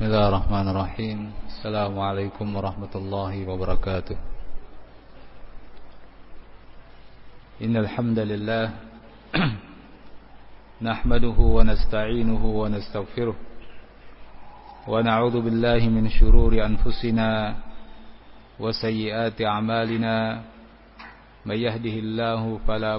بسم الله الرحمن الرحيم السلام عليكم ورحمة الله وبركاته إن الحمد لله نحمده ونستعينه ونستغفره ونعوذ بالله من شرور أنفسنا وسيئات أعمالنا من يهده الله فلا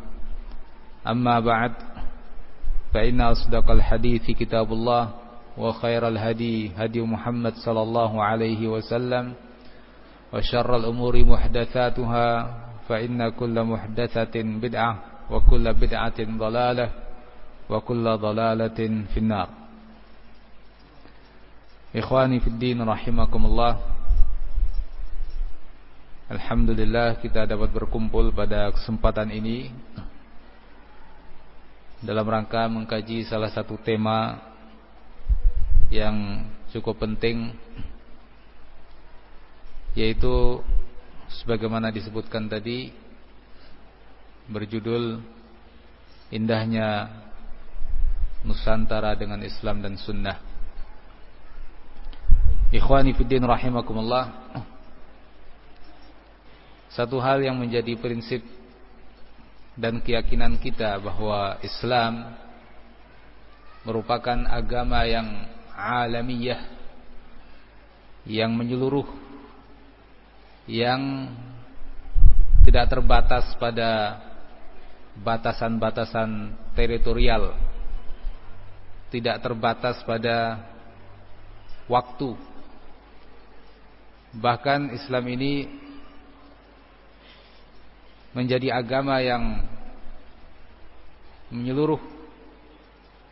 أما بعد فإن أصدق الحديث كتاب الله وخير الهدي هدي محمد صلى الله عليه وسلم وشر الأمور محدثاتها فإن كل محدثة بدعة وكل بدعة ضلالة وكل ضلالة في النار. إخواني في الدين رحمكم الله Alhamdulillah kita dapat berkumpul pada kesempatan ini. Dalam rangka mengkaji salah satu tema yang cukup penting yaitu sebagaimana disebutkan tadi berjudul indahnya Nusantara dengan Islam dan Sunnah. Ikhwani fiddin rahimakumullah. Satu hal yang menjadi prinsip dan keyakinan kita bahwa Islam merupakan agama yang alamiyah yang menyeluruh yang tidak terbatas pada batasan-batasan teritorial tidak terbatas pada waktu. Bahkan Islam ini menjadi agama yang menyeluruh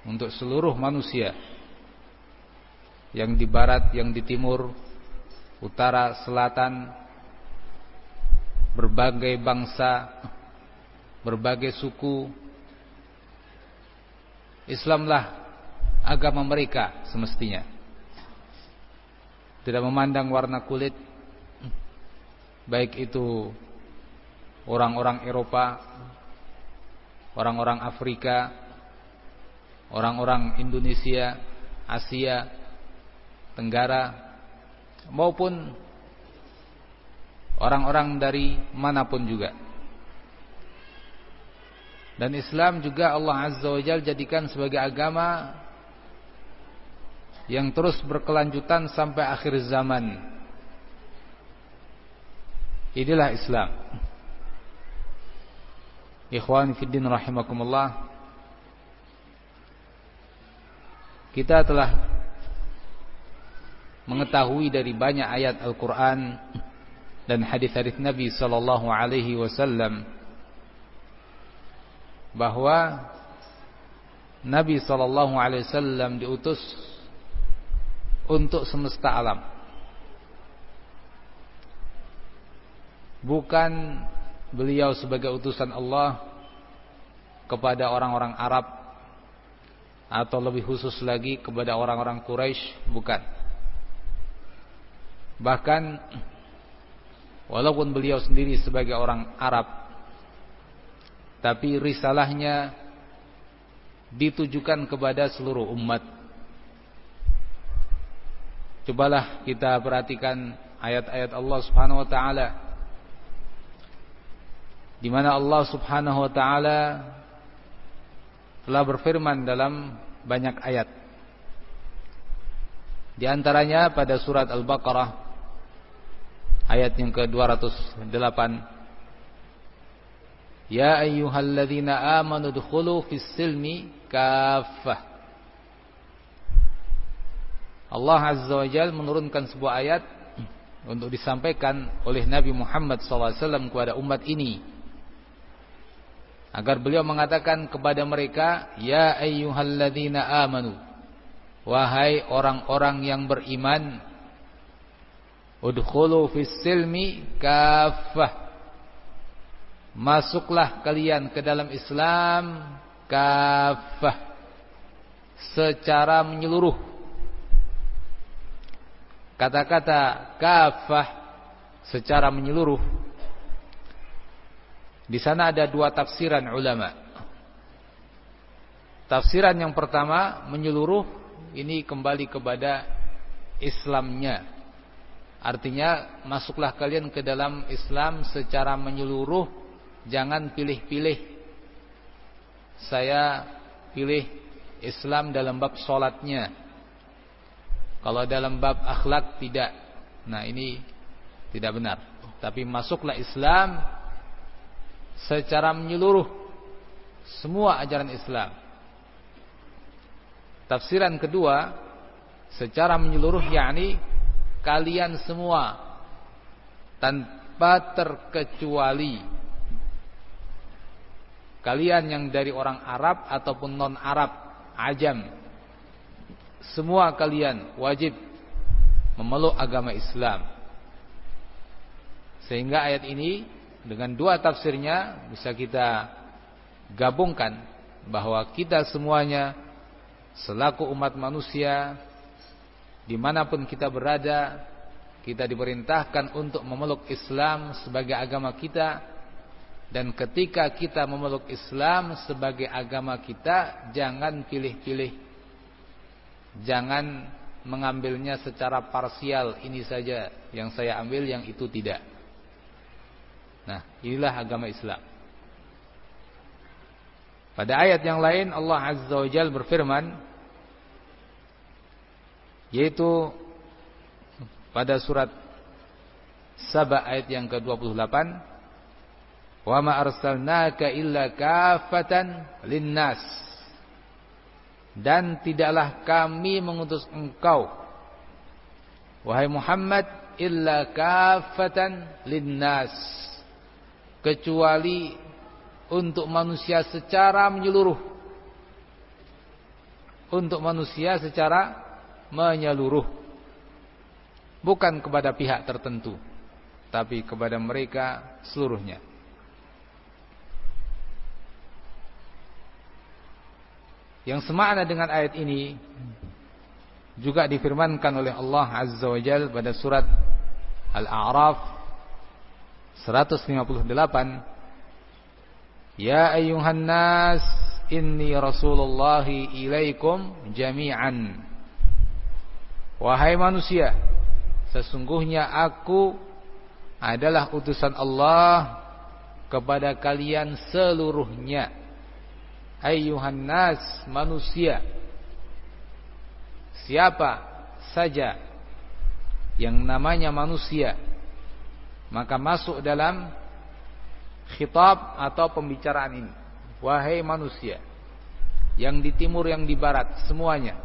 untuk seluruh manusia yang di barat, yang di timur, utara, selatan, berbagai bangsa, berbagai suku. Islamlah agama mereka semestinya. Tidak memandang warna kulit, baik itu orang-orang Eropa, orang-orang Afrika, orang-orang Indonesia, Asia, Tenggara, maupun orang-orang dari mana pun juga. Dan Islam juga Allah Azza wa Jalla jadikan sebagai agama yang terus berkelanjutan sampai akhir zaman. Inilah Islam. Ikhwan fiddin rahimakumullah. Kita telah mengetahui dari banyak ayat Al-Quran dan hadis-hadis Nabi Sallallahu Alaihi Wasallam bahwa Nabi Sallallahu Alaihi Wasallam diutus untuk semesta alam, bukan beliau sebagai utusan Allah kepada orang-orang Arab atau lebih khusus lagi kepada orang-orang Quraisy bukan. Bahkan walaupun beliau sendiri sebagai orang Arab tapi risalahnya ditujukan kepada seluruh umat. Cobalah kita perhatikan ayat-ayat Allah Subhanahu wa taala di mana Allah Subhanahu wa taala telah berfirman dalam banyak ayat. Di antaranya pada surat Al-Baqarah ayat yang ke-208 Ya ayyuhalladzina amanu dkhulu fis silmi kaffah. Allah Azza wa Jalla menurunkan sebuah ayat untuk disampaikan oleh Nabi Muhammad SAW kepada umat ini agar beliau mengatakan kepada mereka ya ayyuhalladzina amanu. Wahai orang-orang yang beriman udkhulu fis silmi kaffah. Masuklah kalian ke dalam Islam kaffah. Secara menyeluruh. Kata-kata kafah secara menyeluruh di sana ada dua tafsiran ulama tafsiran yang pertama menyeluruh ini kembali kepada Islamnya artinya masuklah kalian ke dalam Islam secara menyeluruh jangan pilih-pilih saya pilih Islam dalam bab solatnya kalau dalam bab akhlak tidak. Nah, ini tidak benar. Tapi masuklah Islam secara menyeluruh semua ajaran Islam. Tafsiran kedua secara menyeluruh yakni kalian semua tanpa terkecuali kalian yang dari orang Arab ataupun non Arab, ajam semua kalian wajib memeluk agama Islam. Sehingga ayat ini dengan dua tafsirnya bisa kita gabungkan bahwa kita semuanya selaku umat manusia di mana pun kita berada kita diperintahkan untuk memeluk Islam sebagai agama kita. Dan ketika kita memeluk Islam sebagai agama kita jangan pilih-pilih. Jangan mengambilnya secara parsial. Ini saja yang saya ambil yang itu tidak. Nah, inilah agama Islam. Pada ayat yang lain Allah Azza wa Jalla berfirman yaitu pada surat Saba ayat yang ke-28 Wa ma arsalnaka illa kafatan linnas dan tidaklah kami mengutus engkau wahai Muhammad illa kafatan linnas kecuali untuk manusia secara menyeluruh. Untuk manusia secara menyeluruh. Bukan kepada pihak tertentu tapi kepada mereka seluruhnya. Yang semakna dengan ayat ini juga difirmankan oleh Allah Azza wa Jal pada surat Al-A'raf 158 Ya ayyuhan nas inni rasulullahi ilaikum jami'an. Wahai manusia sesungguhnya aku adalah utusan Allah kepada kalian seluruhnya. Ayyuhan nas manusia siapa saja yang namanya manusia maka masuk dalam khitab atau pembicaraan ini. Wahai manusia yang di timur yang di barat semuanya.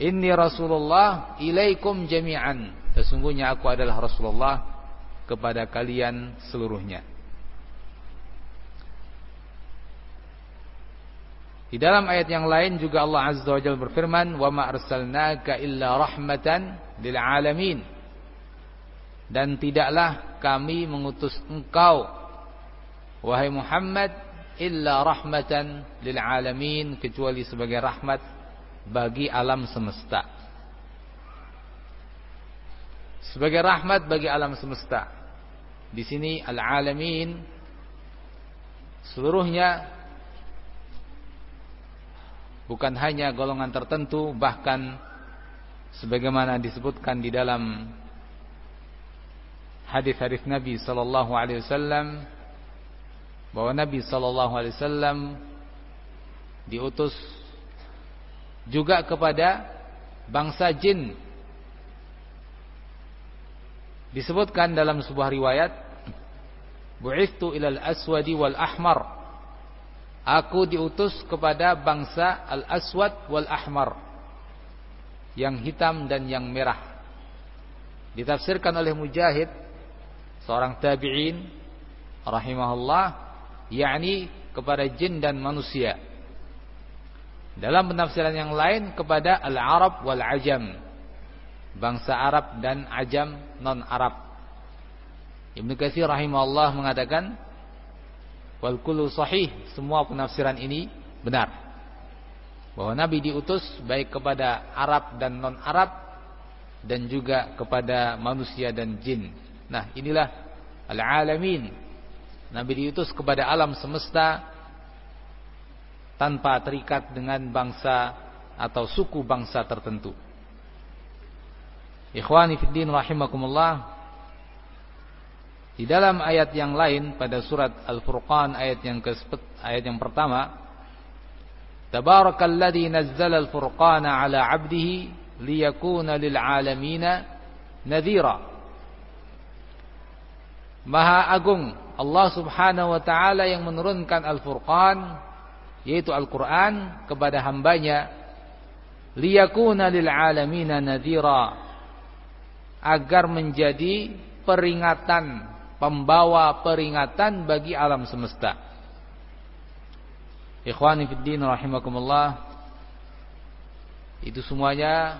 Inni rasulullah ilaikum jami'an. Sesungguhnya aku adalah rasulullah kepada kalian seluruhnya. Di dalam ayat yang lain juga Allah Azza wa Jalla berfirman, "Wa ma arsalnaka illa rahmatan lil alamin." Dan tidaklah kami mengutus engkau wahai Muhammad illa rahmatan lil alamin kecuali sebagai rahmat bagi alam semesta. Sebagai rahmat bagi alam semesta. Di sini al-alamin seluruhnya bukan hanya golongan tertentu bahkan sebagaimana disebutkan di dalam hadis-hadis Nabi sallallahu alaihi wasallam bahwa Nabi sallallahu alaihi wasallam diutus juga kepada bangsa jin. Disebutkan dalam sebuah riwayat, "Bu'ithu ilal aswadi wal ahmar." Aku diutus kepada bangsa al-aswad wal ahmar. Yang hitam dan yang merah. Ditafsirkan oleh Mujahid, seorang tabi'in rahimahullah, yakni kepada jin dan manusia. Dalam penafsiran yang lain kepada al-Arab wal Ajam. Bangsa Arab dan Ajam non-Arab. Ibnu Katsir rahimahullah mengatakan wal kullu sahih, semua penafsiran ini benar. Bahwa Nabi diutus baik kepada Arab dan non-Arab dan juga kepada manusia dan jin. Nah, inilah al-alamin. Nabi diutus kepada alam semesta tanpa terikat dengan bangsa atau suku bangsa tertentu. Ikhwani fiddin rahimakumullah. Di dalam ayat yang lain pada surat Al-Furqan ayat yang ke ayat yang pertama, Tabarakalladzi nazzala al-furqana 'ala 'abdihi liyakuna lil 'alamina. Maha agung Allah Subhanahu wa taala yang menurunkan Al-Furqan yaitu Al-Qur'an kepada hambanya liyakuna lil alamina nadhira agar menjadi peringatan pembawa peringatan bagi alam semesta. Ikhwani fid din rahimakumullah. Itu semuanya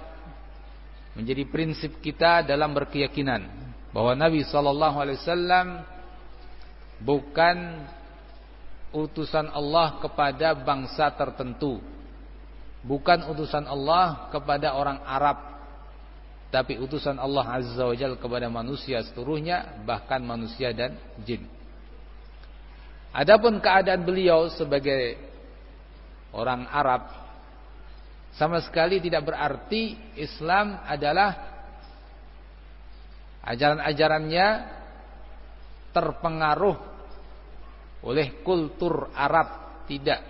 menjadi prinsip kita dalam berkeyakinan bahwa Nabi sallallahu alaihi wasallam bukan utusan Allah kepada bangsa tertentu. Bukan utusan Allah kepada orang Arab. Tapi utusan Allah Azza wa Jal kepada manusia seluruhnya. Bahkan manusia dan jin. Adapun keadaan beliau sebagai orang Arab. Sama sekali tidak berarti Islam adalah ajaran-ajarannya terpengaruh oleh kultur Arab. Tidak.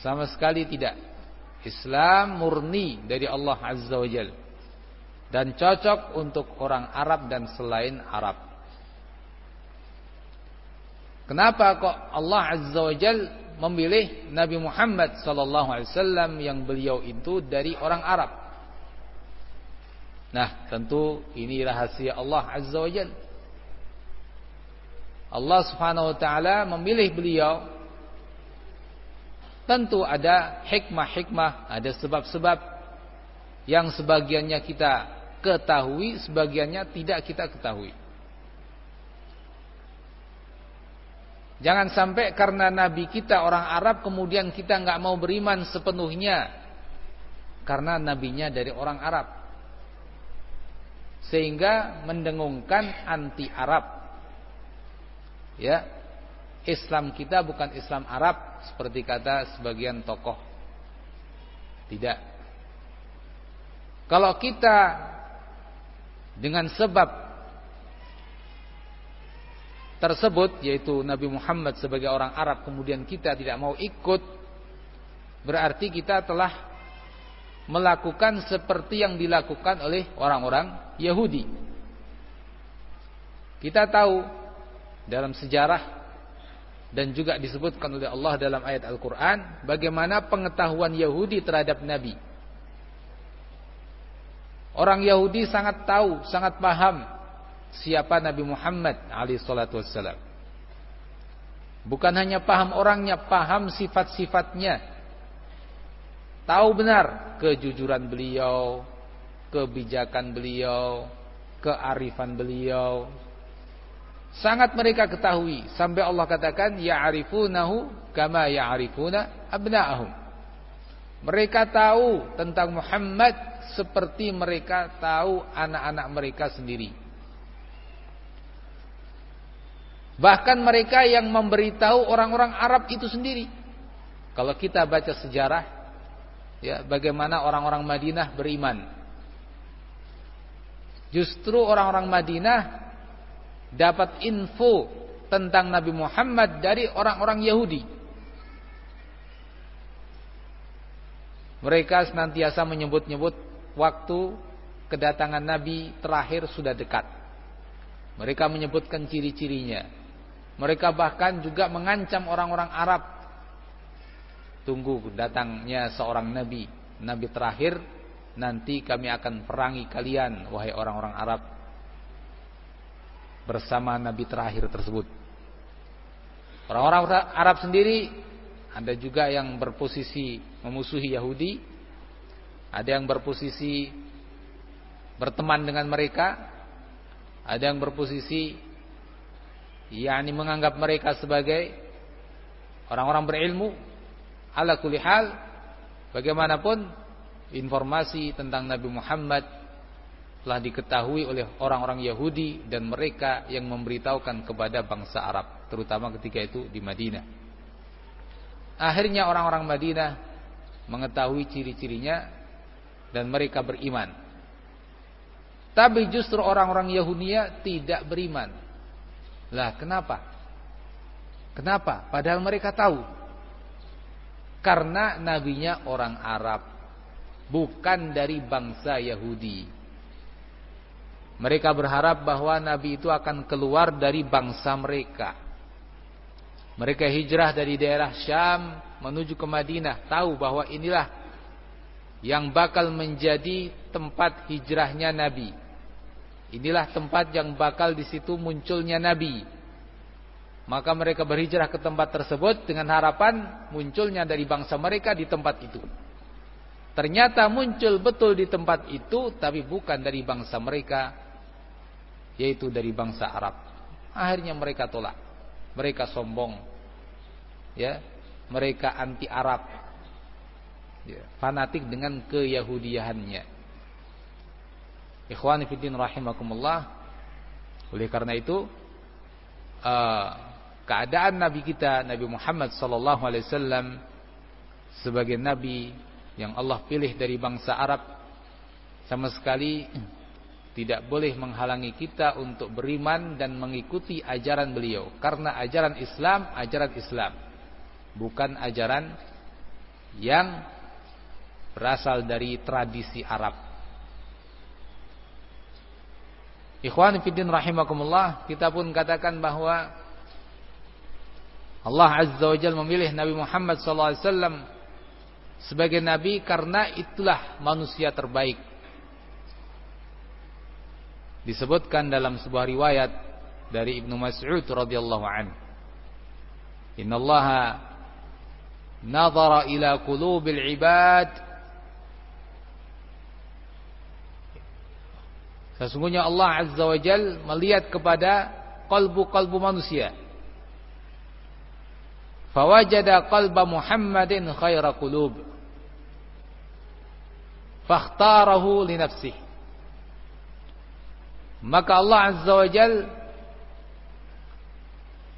Sama sekali tidak. Islam murni dari Allah Azza wa Jal. Dan cocok untuk orang Arab dan selain Arab. Kenapa kok Allah Azza wa Jal memilih Nabi Muhammad wasallam yang beliau itu dari orang Arab nah tentu ini rahasia Allah Azza wa Jalla Allah Subhanahu wa taala memilih beliau tentu ada hikmah-hikmah, ada sebab-sebab yang sebagiannya kita ketahui, sebagiannya tidak kita ketahui. Jangan sampai karena nabi kita orang Arab kemudian kita nggak mau beriman sepenuhnya karena nabinya dari orang Arab. Sehingga mendengungkan anti Arab. Ya. Islam kita bukan Islam Arab seperti kata sebagian tokoh. Tidak. Kalau kita dengan sebab tersebut yaitu Nabi Muhammad sebagai orang Arab kemudian kita tidak mau ikut berarti kita telah melakukan seperti yang dilakukan oleh orang-orang Yahudi. Kita tahu dalam sejarah dan juga disebutkan oleh Allah dalam ayat Al-Quran bagaimana pengetahuan Yahudi terhadap Nabi. Orang Yahudi sangat tahu, sangat paham siapa Nabi Muhammad alaihissalam. Bukan hanya paham orangnya, paham sifat-sifatnya. Tahu benar kejujuran beliau, kebijakan beliau, kearifan beliau, Sangat mereka ketahui sampai Allah katakan ya'rifunahu kama ya'rifuna abna'ahum. Mereka tahu tentang Muhammad seperti mereka tahu anak-anak mereka sendiri. Bahkan mereka yang memberitahu orang-orang Arab itu sendiri. Kalau kita baca sejarah ya bagaimana orang-orang Madinah beriman. Justru orang-orang Madinah dapat info tentang Nabi Muhammad dari orang-orang Yahudi. Mereka senantiasa menyebut-nyebut waktu kedatangan Nabi terakhir sudah dekat. Mereka menyebutkan ciri-cirinya. Mereka bahkan juga mengancam orang-orang Arab Tunggu datangnya seorang Nabi. Nabi terakhir. Nanti kami akan perangi kalian. Wahai orang-orang Arab. Bersama Nabi terakhir tersebut. Orang-orang Arab sendiri ada juga yang berposisi memusuhi Yahudi, ada yang berposisi berteman dengan mereka, ada yang berposisi yakni menganggap mereka sebagai orang-orang berilmu. Ala kulli hal, bagaimanapun informasi tentang Nabi Muhammad telah diketahui oleh orang-orang Yahudi dan mereka yang memberitahukan kepada bangsa Arab, terutama ketika itu di Madinah. Akhirnya orang-orang Madinah mengetahui ciri-cirinya dan mereka beriman. Tapi justru orang-orang Yahudia tidak beriman. Lah kenapa? Kenapa? Padahal mereka tahu. Karena nabinya orang Arab, bukan dari bangsa Yahudi. Mereka berharap bahwa nabi itu akan keluar dari bangsa mereka. Mereka hijrah dari daerah Syam menuju ke Madinah, tahu bahwa inilah yang bakal menjadi tempat hijrahnya Nabi. Inilah tempat yang bakal di situ munculnya Nabi. Maka mereka berhijrah ke tempat tersebut dengan harapan munculnya dari bangsa mereka di tempat itu. Ternyata muncul betul di tempat itu tapi bukan dari bangsa mereka yaitu dari bangsa Arab. Akhirnya mereka tolak. Mereka sombong. Ya mereka anti Arab ya, fanatik dengan keyahudiahannya. Ikhwani fiddin rahimakumullah. Oleh karena itu uh, keadaan nabi kita Nabi Muhammad sallallahu alaihi wasallam sebagai nabi yang Allah pilih dari bangsa Arab sama sekali tidak boleh menghalangi kita untuk beriman dan mengikuti ajaran beliau. Karena ajaran Islam ajaran Islam bukan ajaran yang berasal dari tradisi Arab. Ikhwan fiddin rahimakumullah kita pun katakan bahwa Allah Azza wa Jalla memilih Nabi Muhammad SAW sebagai nabi karena itulah manusia terbaik disebutkan dalam sebuah riwayat dari Ibnu Mas'ud radhiyallahu an. Innallaha nazara ila qulubil ibad Sesungguhnya Allah Azza wa Jal melihat kepada kalbu-kalbu manusia. Fawajada qalba Muhammadin khaira qulub. Fakhtarahu li nafsihi. Maka Allah Azza wa Jal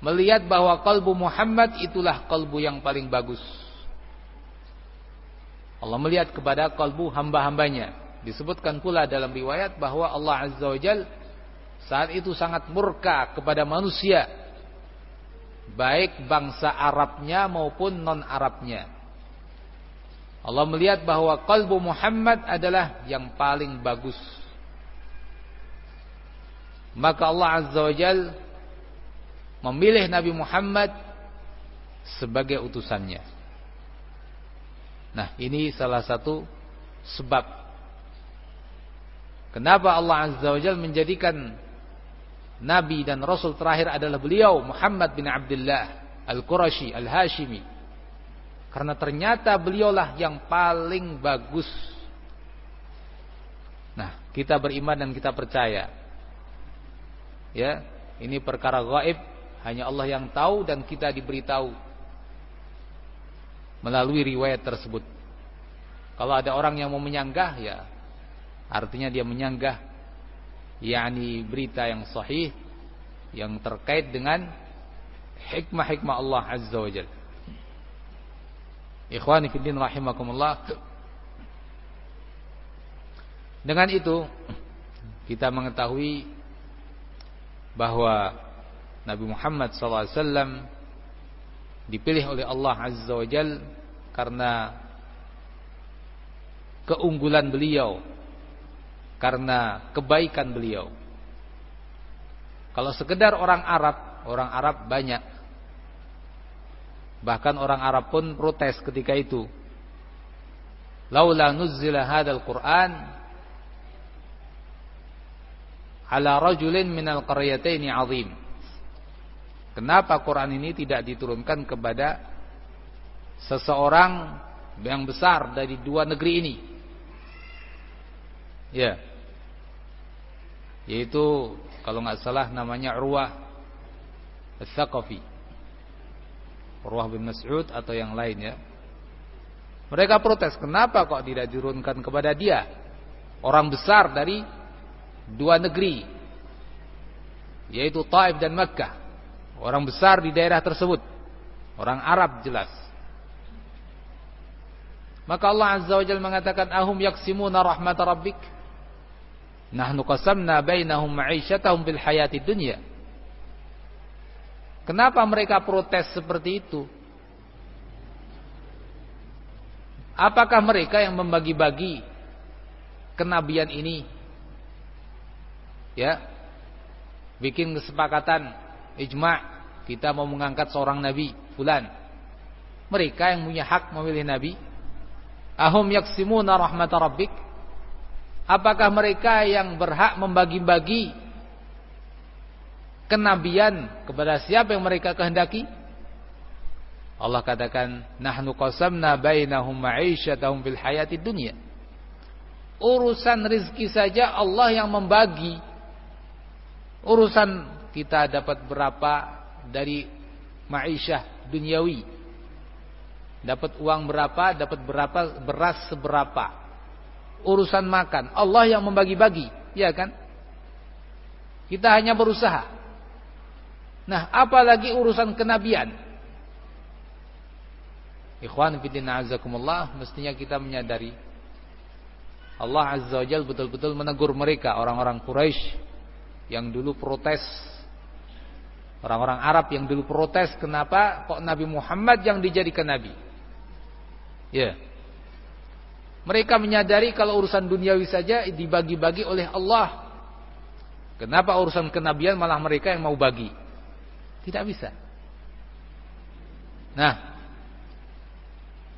melihat bahwa kalbu Muhammad itulah kalbu yang paling bagus. Allah melihat kepada kalbu hamba-hambanya. Disebutkan pula dalam riwayat bahwa Allah Azza wa Jal saat itu sangat murka kepada manusia. Baik bangsa Arabnya maupun non-Arabnya. Allah melihat bahwa kalbu Muhammad adalah yang paling bagus maka Allah Azza wa Jal memilih Nabi Muhammad sebagai utusannya. Nah, ini salah satu sebab kenapa Allah Azza wa Jal menjadikan Nabi dan Rasul terakhir adalah beliau Muhammad bin Abdullah Al-Qurashi Al-Hashimi. Karena ternyata beliaulah yang paling bagus. Nah, kita beriman dan kita percaya Ya, ini perkara gaib hanya Allah yang tahu dan kita diberitahu melalui riwayat tersebut. Kalau ada orang yang mau menyanggah ya artinya dia menyanggah yakni berita yang sahih yang terkait dengan hikmah-hikmah Allah Azza wa Jalla. Ikhwani fi din rahimakumullah. Dengan itu kita mengetahui bahwa Nabi Muhammad SAW dipilih oleh Allah Azza wa Jal karena keunggulan beliau karena kebaikan beliau. Kalau sekedar orang Arab, orang Arab banyak. Bahkan orang Arab pun protes ketika itu. Laula nuzzila hadzal Qur'an ala rajulin minal qaryataini 'azim. Kenapa Quran ini tidak diturunkan kepada seseorang yang besar dari dua negeri ini? Ya. Yaitu kalau nggak salah namanya Urwah Al-Thaqafi. Urwah bin Mas'ud atau yang lain ya. Mereka protes, kenapa kok tidak diturunkan kepada dia? Orang besar dari dua negeri. Yaitu Taif dan Makkah. Orang besar di daerah tersebut. Orang Arab jelas. Maka Allah Azza wa Jalla mengatakan ahum yaksimuna rahmat rabbik. Nahnu qasamna bainahum ma'isyatahum bil hayati dunya. Kenapa mereka protes seperti itu? Apakah mereka yang membagi-bagi kenabian ini? Ya. Bikin kesepakatan ijma' kita mau mengangkat seorang nabi fulan. Mereka yang punya hak memilih nabi. Ahum yaksimuna rahmat? Apakah mereka yang berhak membagi-bagi kenabian kepada siapa yang mereka kehendaki? Allah katakan, "Nahnu qasamna bainahum ma'isyatahum fil hayatid dunya." Urusan rizki saja Allah yang membagi. Urusan kita dapat berapa dari ma'isyah duniawi. Dapat uang berapa, dapat berapa, beras seberapa. Urusan makan, Allah yang membagi-bagi, ya kan? Kita hanya berusaha. Nah, apalagi urusan kenabian. Ikhwan fillah azakumullah, mestinya kita menyadari Allah Azza wa Jalla betul-betul menegur mereka orang-orang Quraisy yang dulu protes Orang-orang Arab yang dulu protes kenapa kok Nabi Muhammad yang dijadikan nabi. Ya. Mereka menyadari kalau urusan duniawi saja dibagi-bagi oleh Allah. Kenapa urusan kenabian malah mereka yang mau bagi? Tidak bisa. Nah,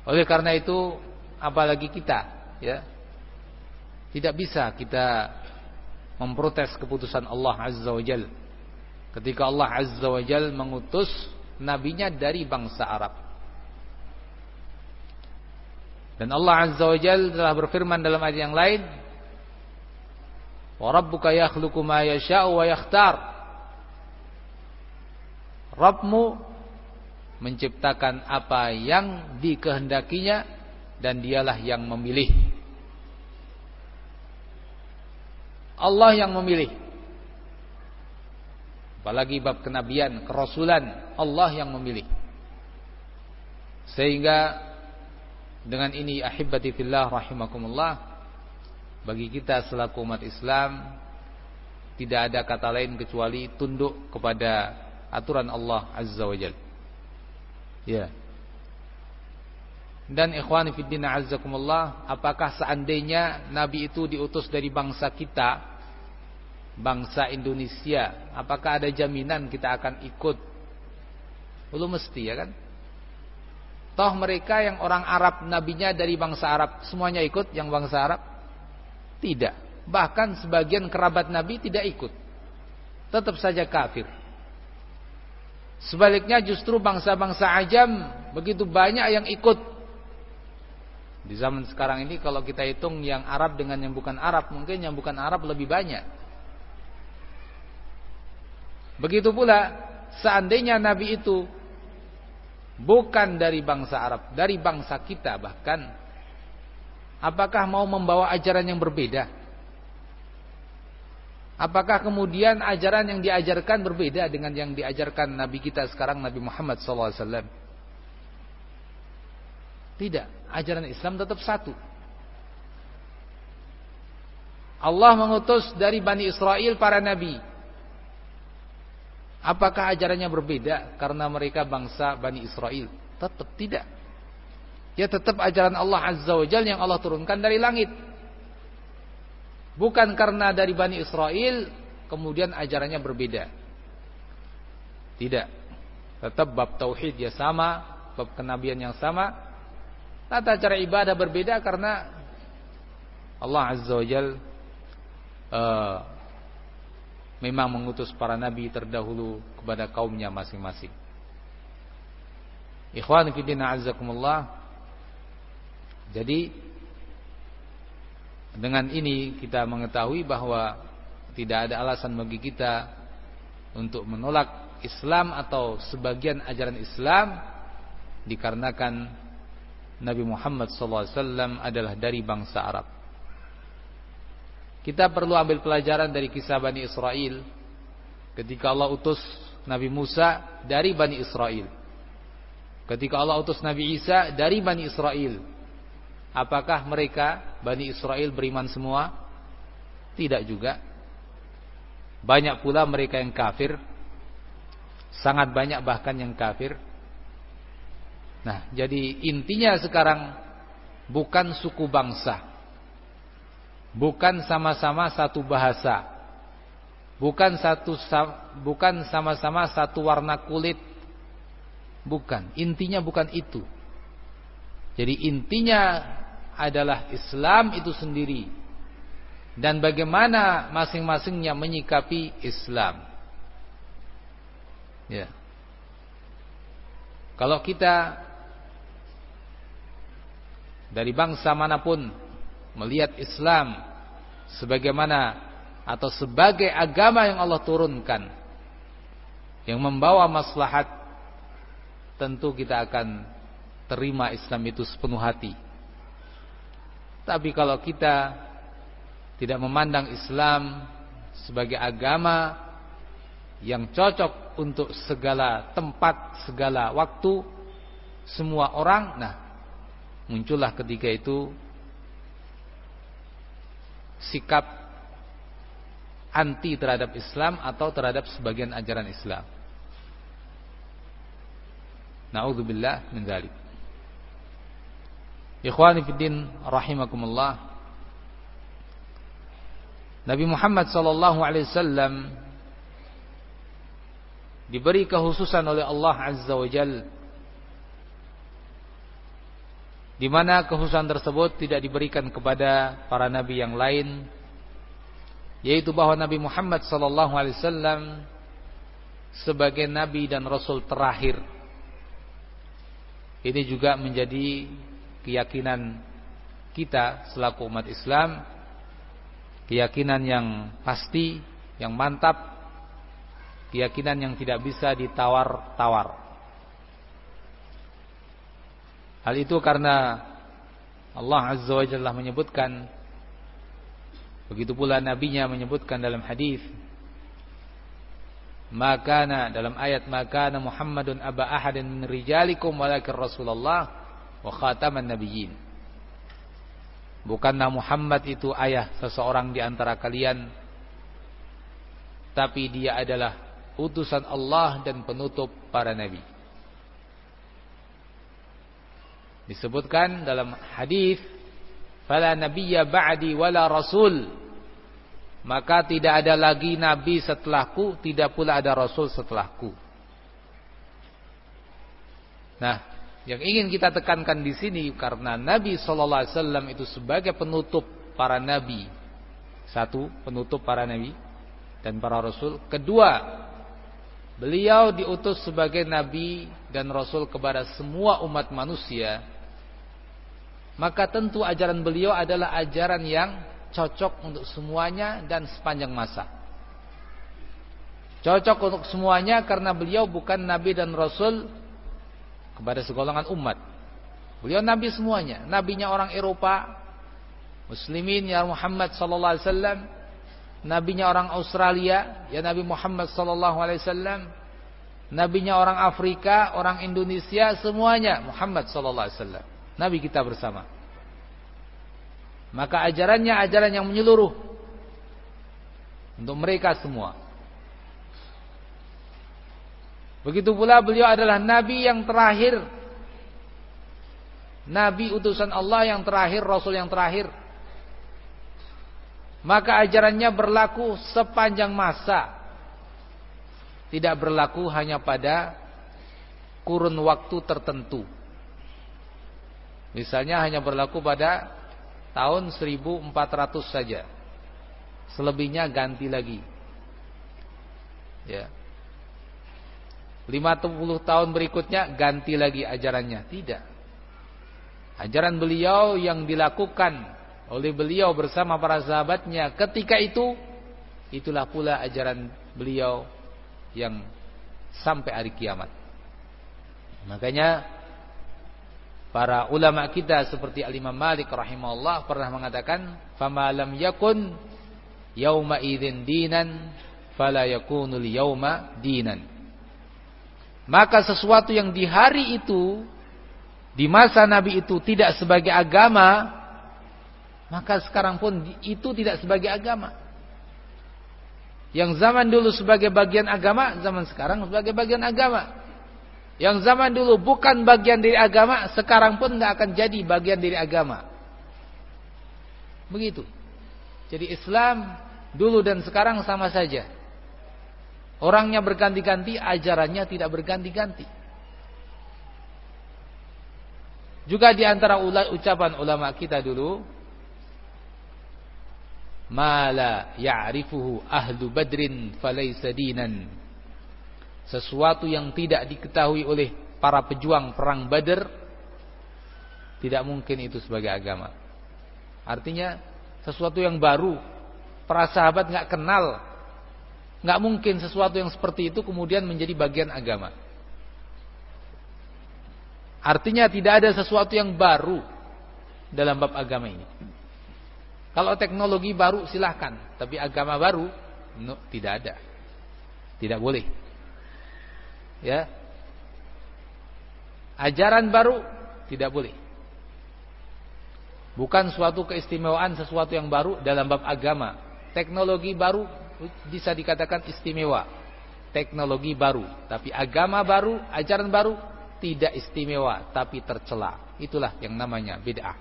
oleh karena itu apalagi kita, ya. Tidak bisa kita memprotes keputusan Allah Azza wa Jalla ketika Allah Azza wa Jal mengutus nabinya dari bangsa Arab. Dan Allah Azza wa Jal telah berfirman dalam ayat yang lain, "Wa rabbuka yakhluqu ma yasha'u wa yakhtar." Rabbmu menciptakan apa yang dikehendakinya dan dialah yang memilih. Allah yang memilih. Apalagi bab kenabian, kerasulan, Allah yang memilih. Sehingga dengan ini ahibati fillah rahimakumullah bagi kita selaku umat Islam tidak ada kata lain kecuali tunduk kepada aturan Allah Azza wa Jalla. Ya. Dan ikhwani fiddin azzakumullah, apakah seandainya nabi itu diutus dari bangsa kita bangsa Indonesia, apakah ada jaminan kita akan ikut? Belum mesti ya kan? Toh mereka yang orang Arab nabinya dari bangsa Arab semuanya ikut yang bangsa Arab? Tidak. Bahkan sebagian kerabat Nabi tidak ikut. Tetap saja kafir. Sebaliknya justru bangsa-bangsa ajam begitu banyak yang ikut. Di zaman sekarang ini kalau kita hitung yang Arab dengan yang bukan Arab, mungkin yang bukan Arab lebih banyak. Begitu pula seandainya Nabi itu bukan dari bangsa Arab, dari bangsa kita bahkan apakah mau membawa ajaran yang berbeda? Apakah kemudian ajaran yang diajarkan berbeda dengan yang diajarkan Nabi kita sekarang Nabi Muhammad SAW? Tidak, ajaran Islam tetap satu. Allah mengutus dari Bani Israel para nabi Apakah ajarannya berbeda karena mereka bangsa Bani Israel? Tetap tidak. ya tetap ajaran Allah Azza wa Jalla yang Allah turunkan dari langit. Bukan karena dari Bani Israel kemudian ajarannya berbeda. Tidak. Tetap bab tauhid ya sama, bab kenabian yang sama. Tata cara ibadah berbeda karena Allah Azza wa Jalla uh, memang mengutus para nabi terdahulu kepada kaumnya masing-masing. Ikhwan fillah azakumullah jadi dengan ini kita mengetahui bahwa tidak ada alasan bagi kita untuk menolak Islam atau sebagian ajaran Islam dikarenakan Nabi Muhammad SAW adalah dari bangsa Arab. Kita perlu ambil pelajaran dari kisah Bani Israel ketika Allah utus Nabi Musa dari Bani Israel. Ketika Allah utus Nabi Isa dari Bani Israel. Apakah mereka Bani Israel beriman semua? Tidak juga. Banyak pula mereka yang kafir. Sangat banyak bahkan yang kafir. Nah, jadi intinya sekarang bukan suku bangsa. Bukan sama-sama satu bahasa. Bukan satu bukan sama-sama satu warna kulit. Bukan, intinya bukan itu. Jadi intinya adalah Islam itu sendiri dan bagaimana masing-masingnya menyikapi Islam. Ya. Kalau kita dari bangsa mana pun melihat Islam sebagaimana atau sebagai agama yang Allah turunkan yang membawa maslahat tentu kita akan terima Islam itu sepenuh hati. Tapi kalau kita tidak memandang Islam sebagai agama yang cocok untuk segala tempat, segala waktu, semua orang, nah muncullah ketika itu sikap anti terhadap Islam atau terhadap sebagian ajaran Islam. Nauzubillah min dzalik. Ikhwani fiddin rahimakumullah. Nabi Muhammad sallallahu alaihi wasallam diberi kekhususan oleh Allah Azza wa Jal di mana kekhususan tersebut tidak diberikan kepada para nabi yang lain yaitu bahwa Nabi Muhammad sallallahu alaihi wasallam sebagai nabi dan rasul terakhir ini juga menjadi keyakinan kita selaku umat Islam keyakinan yang pasti, yang mantap, keyakinan yang tidak bisa ditawar-tawar. Hal itu karena Allah Azza wa Jalla menyebutkan begitu pula nabinya menyebutkan dalam hadis Makana dalam ayat makana Muhammadun aba ahadin min rijalikum walakin Rasulullah wa khataman nabiyyin. Bukanlah Muhammad itu ayah seseorang di antara kalian tapi dia adalah utusan Allah dan penutup para nabi. Disebutkan dalam hadis fala nabiyya ba'di wala rasul maka tidak ada lagi nabi setelahku tidak pula ada rasul setelahku. Nah, yang ingin kita tekankan di sini karena Nabi Shallallahu Alaihi Wasallam itu sebagai penutup para nabi, satu penutup para nabi dan para rasul. Kedua, beliau diutus sebagai nabi dan rasul kepada semua umat manusia. Maka tentu ajaran beliau adalah ajaran yang cocok untuk semuanya dan sepanjang masa. Cocok untuk semuanya karena beliau bukan nabi dan rasul kepada segolongan umat. Beliau nabi semuanya, nabinya orang Eropa, muslimin ya Muhammad sallallahu alaihi wasallam, nabinya orang Australia, ya Nabi Muhammad sallallahu alaihi wasallam, nabinya orang Afrika, orang Indonesia, semuanya Muhammad sallallahu alaihi wasallam. Nabi kita bersama. Maka ajarannya ajaran yang menyeluruh untuk mereka semua. Begitu pula beliau adalah nabi yang terakhir nabi utusan Allah yang terakhir, rasul yang terakhir. Maka ajarannya berlaku sepanjang masa. Tidak berlaku hanya pada kurun waktu tertentu. Misalnya hanya berlaku pada tahun 1400 saja. Selebihnya ganti lagi. Ya. 50 tahun berikutnya ganti lagi ajarannya. Tidak. Ajaran beliau yang dilakukan oleh beliau bersama para sahabatnya ketika itu itulah pula ajaran beliau yang sampai hari kiamat. Makanya para ulama kita seperti Al-Imam Malik rahimahullah pernah mengatakan, "Fama lam yakun yauma idzin dinan fala yakunul yauma dinan." Maka sesuatu yang di hari itu di masa Nabi itu tidak sebagai agama, maka sekarang pun itu tidak sebagai agama. Yang zaman dulu sebagai bagian agama, zaman sekarang sebagai bagian agama. Yang zaman dulu bukan bagian dari agama, sekarang pun tidak akan jadi bagian dari agama. Begitu. Jadi Islam dulu dan sekarang sama saja. Orangnya berganti-ganti, ajarannya tidak berganti-ganti. Juga di antara ucapan ulama kita dulu, mala ya'rifuhu ahlu badrin falaysa dinan. Sesuatu yang tidak diketahui oleh para pejuang perang Badr tidak mungkin itu sebagai agama. Artinya sesuatu yang baru, para sahabat nggak kenal Nggak mungkin sesuatu yang seperti itu kemudian menjadi bagian agama. Artinya tidak ada sesuatu yang baru dalam bab agama ini. Kalau teknologi baru silahkan, tapi agama baru no, tidak ada. Tidak boleh. Ya. Ajaran baru tidak boleh. Bukan suatu keistimewaan sesuatu yang baru dalam bab agama. Teknologi baru bisa dikatakan istimewa. Teknologi baru, tapi agama baru, ajaran baru tidak istimewa tapi tercela. Itulah yang namanya bid'ah.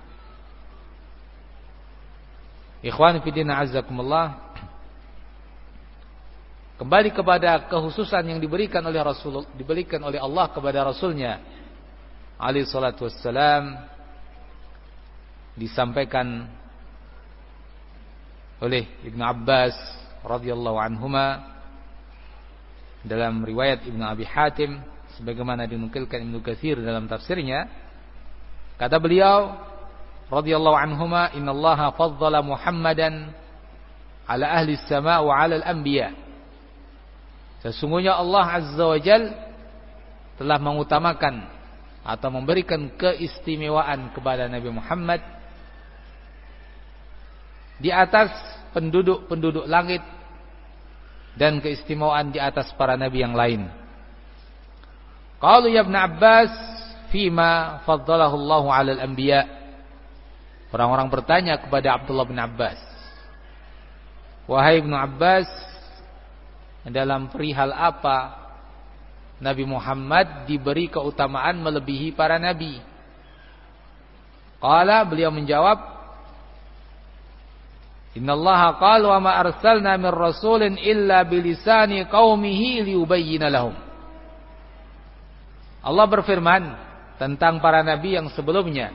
Ikhwan fillah. Kembali kepada kehususan yang diberikan oleh Rasul diberikan oleh Allah kepada Rasulnya. Alaihi salatu wassalam. Disampaikan oleh Ibnu Abbas radhiyallahu anhuma dalam riwayat Ibnu Abi Hatim sebagaimana dinukilkan Ibnu Katsir dalam tafsirnya. Kata beliau radhiyallahu anhuma innallaha faddala Muhammadan ala ahli sama wa ala al-anbiya sesungguhnya Allah azza wa jal telah mengutamakan atau memberikan keistimewaan kepada Nabi Muhammad di atas penduduk-penduduk langit dan keistimewaan di atas para nabi yang lain. Qalu ya Abbas fima faddalahu Allah 'ala al-anbiya. Orang-orang bertanya kepada Abdullah bin Abbas. Wahai Ibn Abbas, dalam perihal apa Nabi Muhammad diberi keutamaan melebihi para nabi? Qala beliau menjawab, Innallaha qala wa ma arsalna min rasulin illa bilisani qaumihi liyubayyana lahum. Allah berfirman tentang para nabi yang sebelumnya.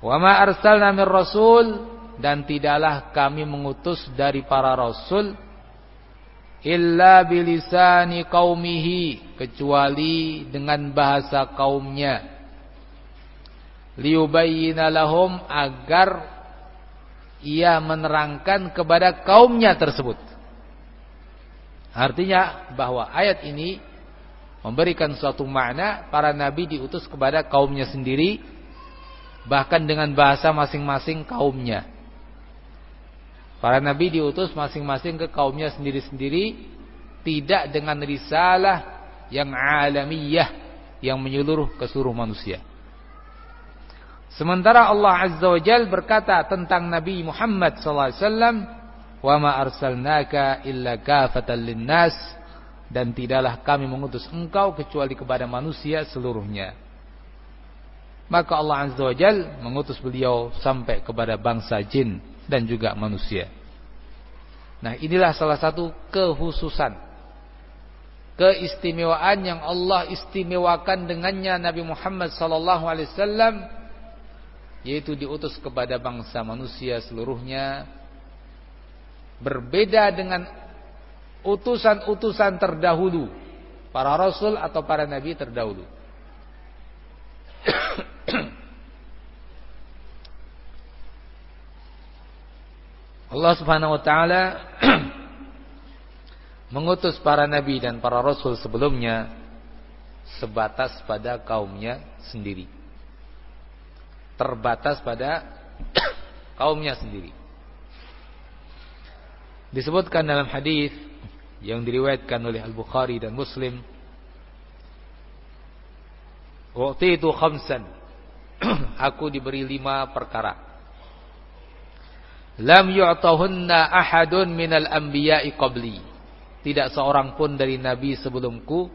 Wa ma arsalna min rasul dan tidaklah kami mengutus dari para rasul illa bilisani qaumihi kecuali dengan bahasa kaumnya liyubayyana lahum agar ia menerangkan kepada kaumnya tersebut. Artinya bahwa ayat ini memberikan suatu makna para nabi diutus kepada kaumnya sendiri bahkan dengan bahasa masing-masing kaumnya. Para nabi diutus masing-masing ke kaumnya sendiri-sendiri tidak dengan risalah yang alamiyah yang menyeluruh ke seluruh manusia. Sementara Allah Azza wa Jal berkata tentang Nabi Muhammad sallallahu alaihi wasallam, "Wa ma arsalnaka illa kafatan linnas" dan tidaklah kami mengutus engkau kecuali kepada manusia seluruhnya. maka Allah Azza wa Jal mengutus beliau sampai kepada bangsa jin dan juga manusia. Nah, inilah salah satu kehususan keistimewaan yang Allah istimewakan dengannya Nabi Muhammad wasallam yaitu diutus kepada bangsa manusia seluruhnya berbeda dengan utusan-utusan terdahulu para rasul atau para nabi terdahulu Allah Subhanahu wa taala mengutus para nabi dan para rasul sebelumnya sebatas pada kaumnya sendiri. Terbatas pada kaumnya sendiri. Disebutkan dalam hadis yang diriwayatkan oleh Al-Bukhari dan Muslim, "Waktu itu khamsan." Aku diberi lima perkara lam yu'tahunna ahadun minal anbiya'i qabli. Tidak seorang pun dari nabi sebelumku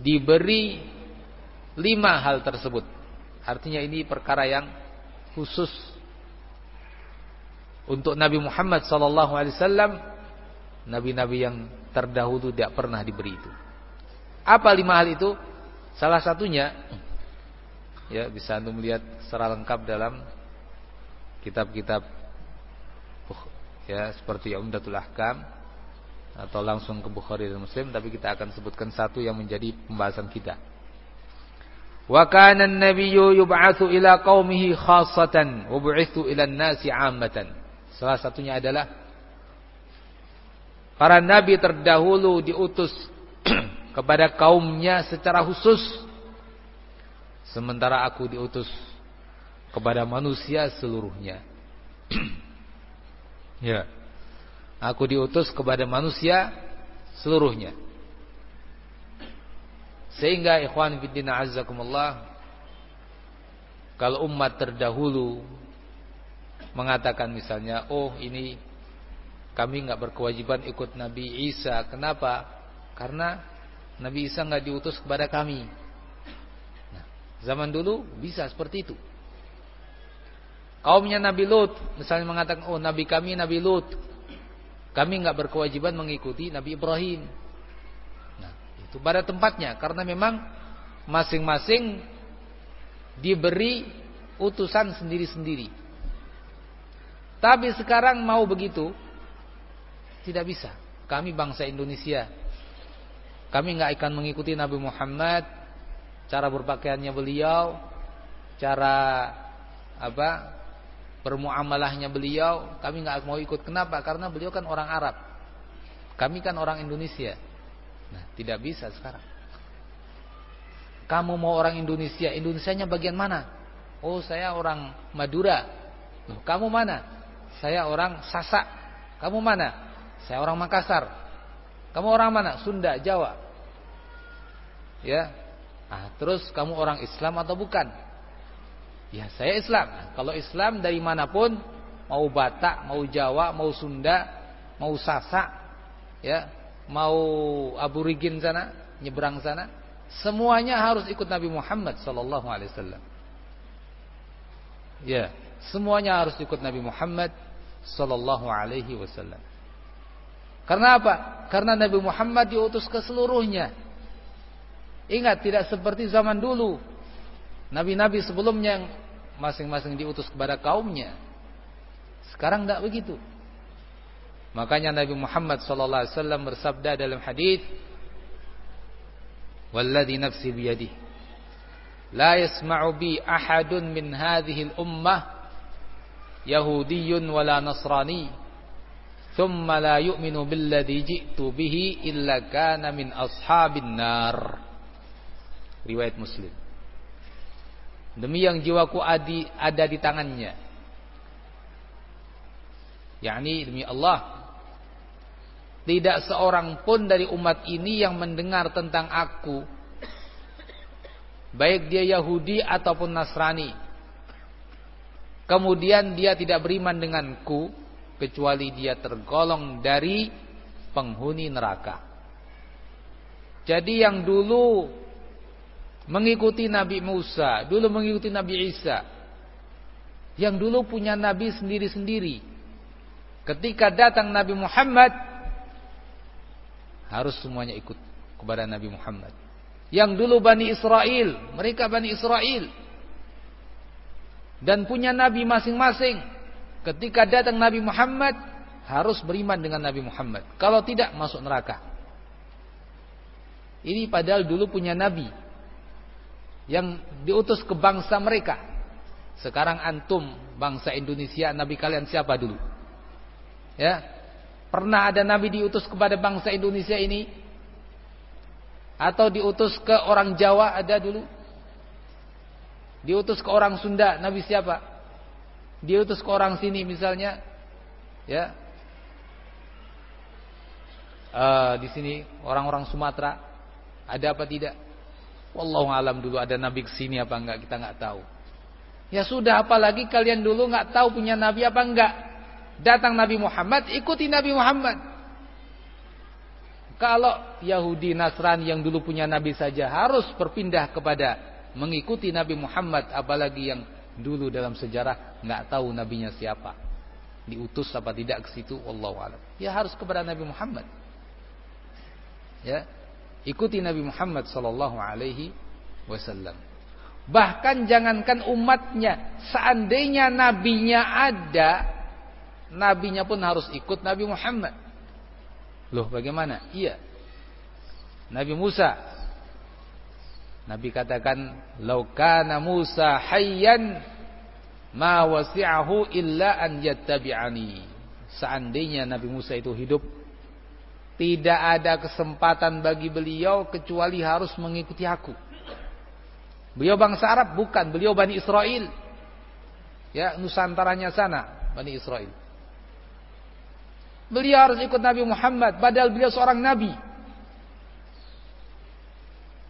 diberi lima hal tersebut. Artinya ini perkara yang khusus untuk Nabi Muhammad sallallahu alaihi wasallam. Nabi-nabi yang terdahulu tidak pernah diberi itu. Apa lima hal itu? Salah satunya ya bisa Anda melihat secara lengkap dalam kitab-kitab ya seperti Umdatul Ahkam atau langsung ke Bukhari dan Muslim tapi kita akan sebutkan satu yang menjadi pembahasan kita. Wa kana an-nabiyyu yub'atsu ila qaumihi khassatan wa bu'itsu ila an-nasi 'ammatan. Salah satunya adalah para nabi terdahulu diutus kepada kaumnya secara khusus sementara aku diutus kepada manusia seluruhnya. Ya. Aku diutus kepada manusia seluruhnya. Sehingga ikhwan fillah azzakumullah kalau umat terdahulu mengatakan misalnya, "Oh, ini kami enggak berkewajiban ikut Nabi Isa." Kenapa? Karena Nabi Isa enggak diutus kepada kami. Nah, zaman dulu bisa seperti itu. Kaumnya Nabi Lut misalnya mengatakan, "Oh, nabi kami Nabi Lut. Kami enggak berkewajiban mengikuti Nabi Ibrahim." Nah, itu pada tempatnya karena memang masing-masing diberi utusan sendiri-sendiri. Tapi sekarang mau begitu tidak bisa. Kami bangsa Indonesia. Kami enggak akan mengikuti Nabi Muhammad cara berpakaiannya beliau, cara apa? Bermuamalahnya beliau, kami nggak mau ikut. Kenapa? Karena beliau kan orang Arab. Kami kan orang Indonesia. Nah, tidak bisa sekarang. Kamu mau orang Indonesia, Indonesianya bagian mana? Oh, saya orang Madura. Loh, kamu mana? Saya orang Sasak. Kamu mana? Saya orang Makassar. Kamu orang mana? Sunda, Jawa. Ya. Ah, terus kamu orang Islam atau bukan? Ya saya Islam. Kalau Islam dari mana pun, mau Batak, mau Jawa, mau Sunda, mau Sasak, ya, mau Aborigin sana, nyebrang sana, semuanya harus ikut Nabi Muhammad sallallahu alaihi wasallam. Ya, semuanya harus ikut Nabi Muhammad sallallahu alaihi wasallam. Karena apa? Karena Nabi Muhammad diutus ke seluruhnya. Ingat tidak seperti zaman dulu Nabi-nabi sebelumnya masing-masing diutus kepada kaumnya. Sekarang tidak begitu. Makanya Nabi Muhammad sallallahu alaihi wasallam bersabda dalam hadis, "Walladzi nafsi biyadihi, la yasma'u bi ahadun min hadhihi al-ummah yahudiyyun wala nasrani, thumma la yu'minu billadzi ji'tu bihi illa kana min ashabin nar." Riwayat Muslim. Demi yang jiwaku adi, ada di tangannya. yakni demi Allah. Tidak seorang pun dari umat ini yang mendengar tentang aku. Baik dia Yahudi ataupun Nasrani. Kemudian dia tidak beriman denganku. Kecuali dia tergolong dari penghuni neraka. Jadi yang dulu mengikuti Nabi Musa, dulu mengikuti Nabi Isa. Yang dulu punya nabi sendiri-sendiri. Ketika datang Nabi Muhammad harus semuanya ikut kepada Nabi Muhammad. Yang dulu Bani Israel, mereka Bani Israel dan punya nabi masing-masing. Ketika datang Nabi Muhammad harus beriman dengan Nabi Muhammad. Kalau tidak masuk neraka. Ini padahal dulu punya nabi yang diutus ke bangsa mereka. Sekarang antum bangsa Indonesia, nabi kalian siapa dulu? Ya. Pernah ada nabi diutus kepada bangsa Indonesia ini? Atau diutus ke orang Jawa ada dulu? Diutus ke orang Sunda, nabi siapa? Diutus ke orang sini misalnya, ya. Uh, di sini orang-orang Sumatera ada apa tidak? Wallahu alam dulu ada nabi ke sini apa enggak kita enggak tahu. Ya sudah apalagi kalian dulu enggak tahu punya nabi apa enggak. Datang Nabi Muhammad, ikuti Nabi Muhammad. Kalau Yahudi Nasrani yang dulu punya nabi saja harus berpindah kepada mengikuti Nabi Muhammad apalagi yang dulu dalam sejarah enggak tahu nabinya siapa. Diutus apa tidak ke situ wallahu alam. Ya harus kepada Nabi Muhammad. Ya, Ikuti Nabi Muhammad sallallahu alaihi wasallam. Bahkan jangankan umatnya, seandainya nabinya ada, nabinya pun harus ikut Nabi Muhammad. Loh, bagaimana? Iya. Nabi Musa Nabi katakan, "Lau kana Musa hayyan ma wasi'ahu illa an yattabi'ani." Seandainya Nabi Musa itu hidup, tidak ada kesempatan bagi beliau kecuali harus mengikuti aku. Beliau bangsa Arab bukan, beliau Bani Israel. Ya, nusantaranya sana, Bani Israel. Beliau harus ikut Nabi Muhammad padahal beliau seorang nabi.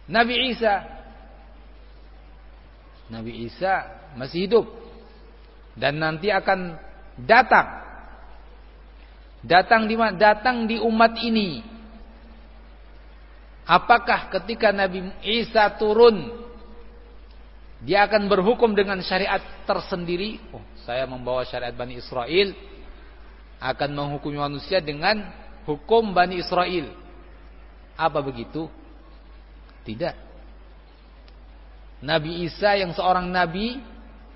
Nabi Isa Nabi Isa masih hidup dan nanti akan datang Datang di? Datang di umat ini. Apakah ketika Nabi Isa turun dia akan berhukum dengan syariat tersendiri? Oh, saya membawa syariat Bani Israel akan menghukumi manusia dengan hukum Bani Israel. Apa begitu? Tidak. Nabi Isa yang seorang nabi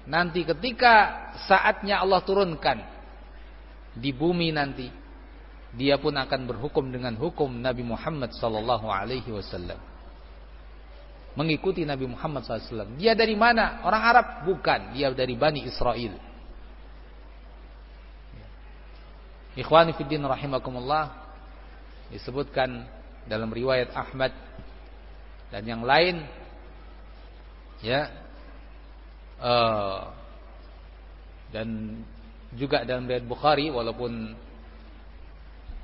nanti ketika saatnya Allah turunkan di bumi nanti dia pun akan berhukum dengan hukum Nabi Muhammad sallallahu alaihi wasallam. Mengikuti Nabi Muhammad SAW. Dia dari mana? Orang Arab? Bukan. Dia dari Bani Israel. Ikhwani fiddin rahimakumullah. Disebutkan dalam riwayat Ahmad. Dan yang lain. Ya. Uh, dan juga dalam riwayat Bukhari walaupun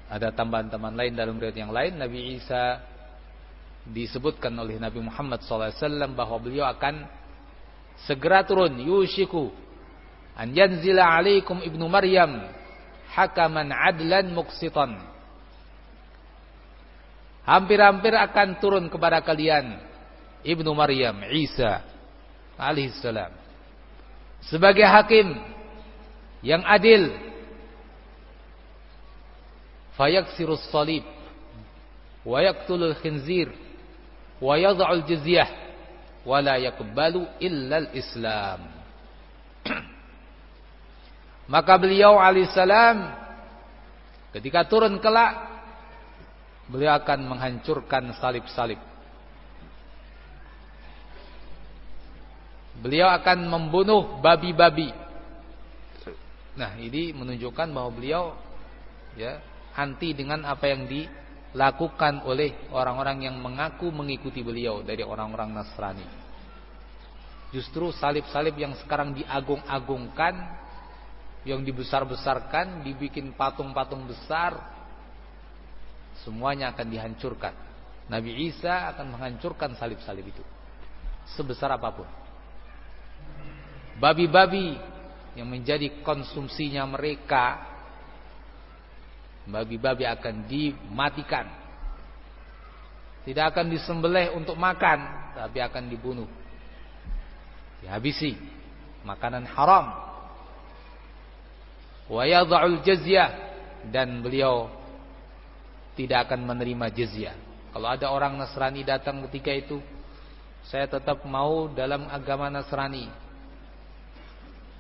ada tambahan-tambahan lain dalam riwayat yang lain Nabi Isa disebutkan oleh Nabi Muhammad SAW bahwa beliau akan segera turun yushiku an yanzila alaikum ibnu Maryam hakaman adlan muqsitan. Hampir-hampir akan turun kepada kalian ibnu Maryam Isa alaihissalam sebagai hakim yang adil. Fayaksirus salib wa yaqtulul khinzir wa jizyah wa la yaqbalu illa al-islam. Maka beliau alaihissalam ketika turun kelak beliau akan menghancurkan salib-salib. Beliau akan membunuh babi-babi Nah, ini menunjukkan bahwa beliau ya anti dengan apa yang dilakukan oleh orang-orang yang mengaku mengikuti beliau dari orang-orang Nasrani. Justru salib-salib yang sekarang diagung-agungkan, yang dibesar-besarkan, dibikin patung-patung besar, semuanya akan dihancurkan. Nabi Isa akan menghancurkan salib-salib itu. Sebesar apa pun. Babi-babi yang menjadi konsumsinya mereka babi-babi akan dimatikan tidak akan disembelih untuk makan tapi akan dibunuh. Dihabisi. Makanan haram. Wa jizyah dan beliau tidak akan menerima jizyah. Kalau ada orang Nasrani datang ketika itu, saya tetap mau dalam agama Nasrani.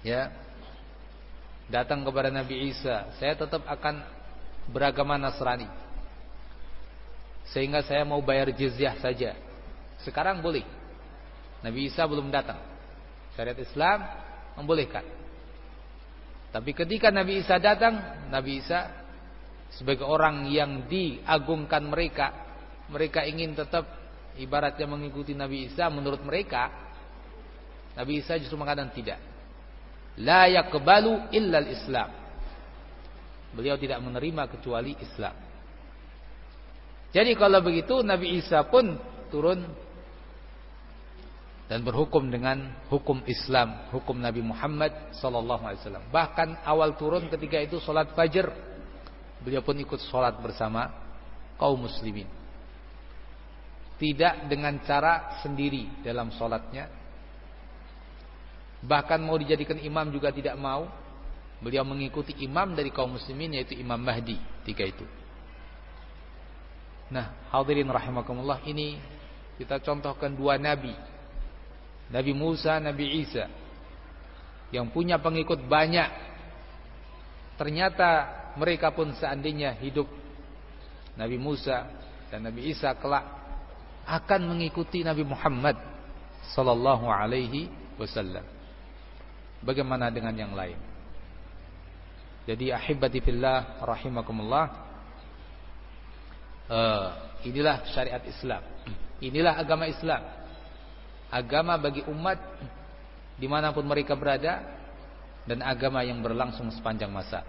Ya. Datang kepada Nabi Isa, saya tetap akan beragama Nasrani. Sehingga saya mau bayar jizyah saja. Sekarang boleh. Nabi Isa belum datang. Syariat Islam membolehkan. Tapi ketika Nabi Isa datang, Nabi Isa sebagai orang yang diagungkan mereka, mereka ingin tetap ibaratnya mengikuti Nabi Isa menurut mereka. Nabi Isa justru mengatakan tidak. La yaqbalu illa islam Beliau tidak menerima kecuali Islam. Jadi kalau begitu Nabi Isa pun turun dan berhukum dengan hukum Islam, hukum Nabi Muhammad sallallahu alaihi wasallam. Bahkan awal turun ketika itu salat fajar, beliau pun ikut salat bersama kaum muslimin. Tidak dengan cara sendiri dalam salatnya. Bahkan mau dijadikan imam juga tidak mau. Beliau mengikuti imam dari kaum muslimin yaitu Imam Mahdi ketika itu. Nah, hadirin rahimakumullah ini kita contohkan dua nabi. Nabi Musa, Nabi Isa yang punya pengikut banyak. Ternyata mereka pun seandainya hidup Nabi Musa dan Nabi Isa kelak akan mengikuti Nabi Muhammad sallallahu alaihi wasallam. Bagaimana dengan yang lain? Jadi ahibati fillah rahimakumullah uh, inilah syariat Islam. Inilah agama Islam. Agama bagi umat di mana pun mereka berada dan agama yang berlangsung sepanjang masa.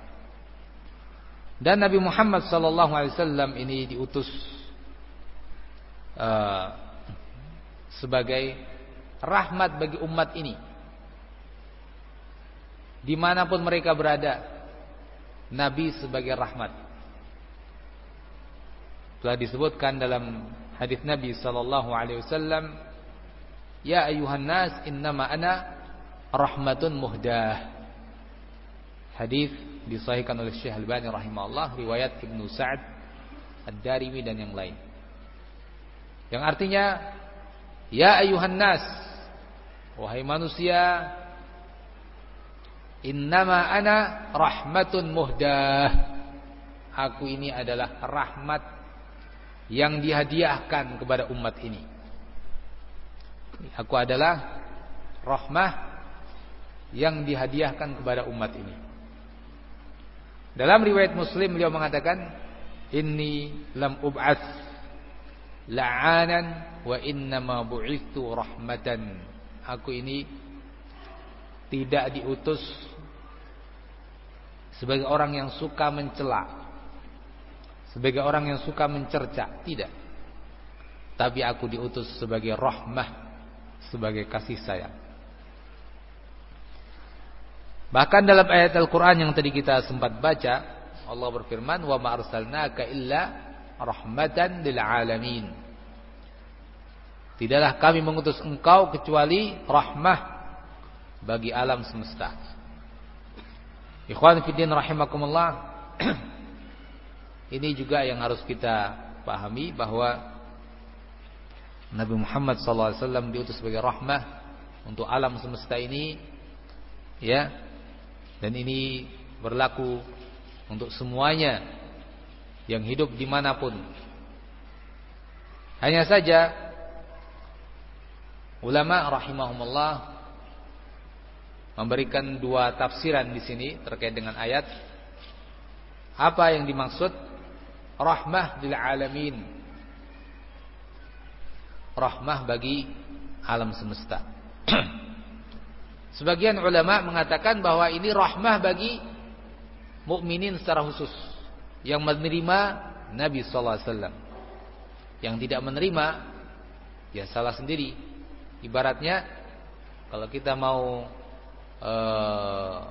Dan Nabi Muhammad sallallahu alaihi wasallam ini diutus uh, sebagai rahmat bagi umat ini. Di mana pun mereka berada, Nabi sebagai rahmat. Telah disebutkan dalam hadis Nabi sallallahu alaihi wasallam ya ayuhan nas innama ana rahmatun muhdah. Hadis disahihkan oleh Syekh Al-Albani rahimahullah riwayat Ibnu Sa'ad Ad-Darimi dan yang lain. Yang artinya ya ayuhan nas wahai manusia innama ana rahmatun muhdah aku ini adalah rahmat yang dihadiahkan kepada umat ini. Aku adalah rahmah yang dihadiahkan kepada umat ini. Dalam riwayat Muslim beliau mengatakan, "Inni lam ub'ats la'anan wa innama bu'itsu rahmatan." Aku ini tidak diutus sebagai orang yang suka mencela sebagai orang yang suka mencerca, tidak. Tapi aku diutus sebagai rahmah, sebagai kasih sayang. Bahkan dalam ayat Al-Qur'an yang tadi kita sempat baca, Allah berfirman, "Wa ma arsalnaka illa rahmatan lil alamin." Tidaklah kami mengutus engkau kecuali rahmah bagi alam semesta. Ikhwan fillah rahimakumullah. Ini juga yang harus kita pahami bahwa Nabi Muhammad SAW diutus sebagai rahmah untuk alam semesta ini, ya, dan ini berlaku untuk semuanya yang hidup di mana pun. Hanya saja ulama rahimahumullah memberikan dua tafsiran di sini terkait dengan ayat. Apa yang dimaksud rahmah lil alamin. Rahmah bagi alam semesta. Sebagian ulama mengatakan bahwa ini rahmah bagi mukminin secara khusus yang menerima Nabi wasallam. Yang tidak menerima ya salah sendiri. Ibaratnya kalau kita mau uh,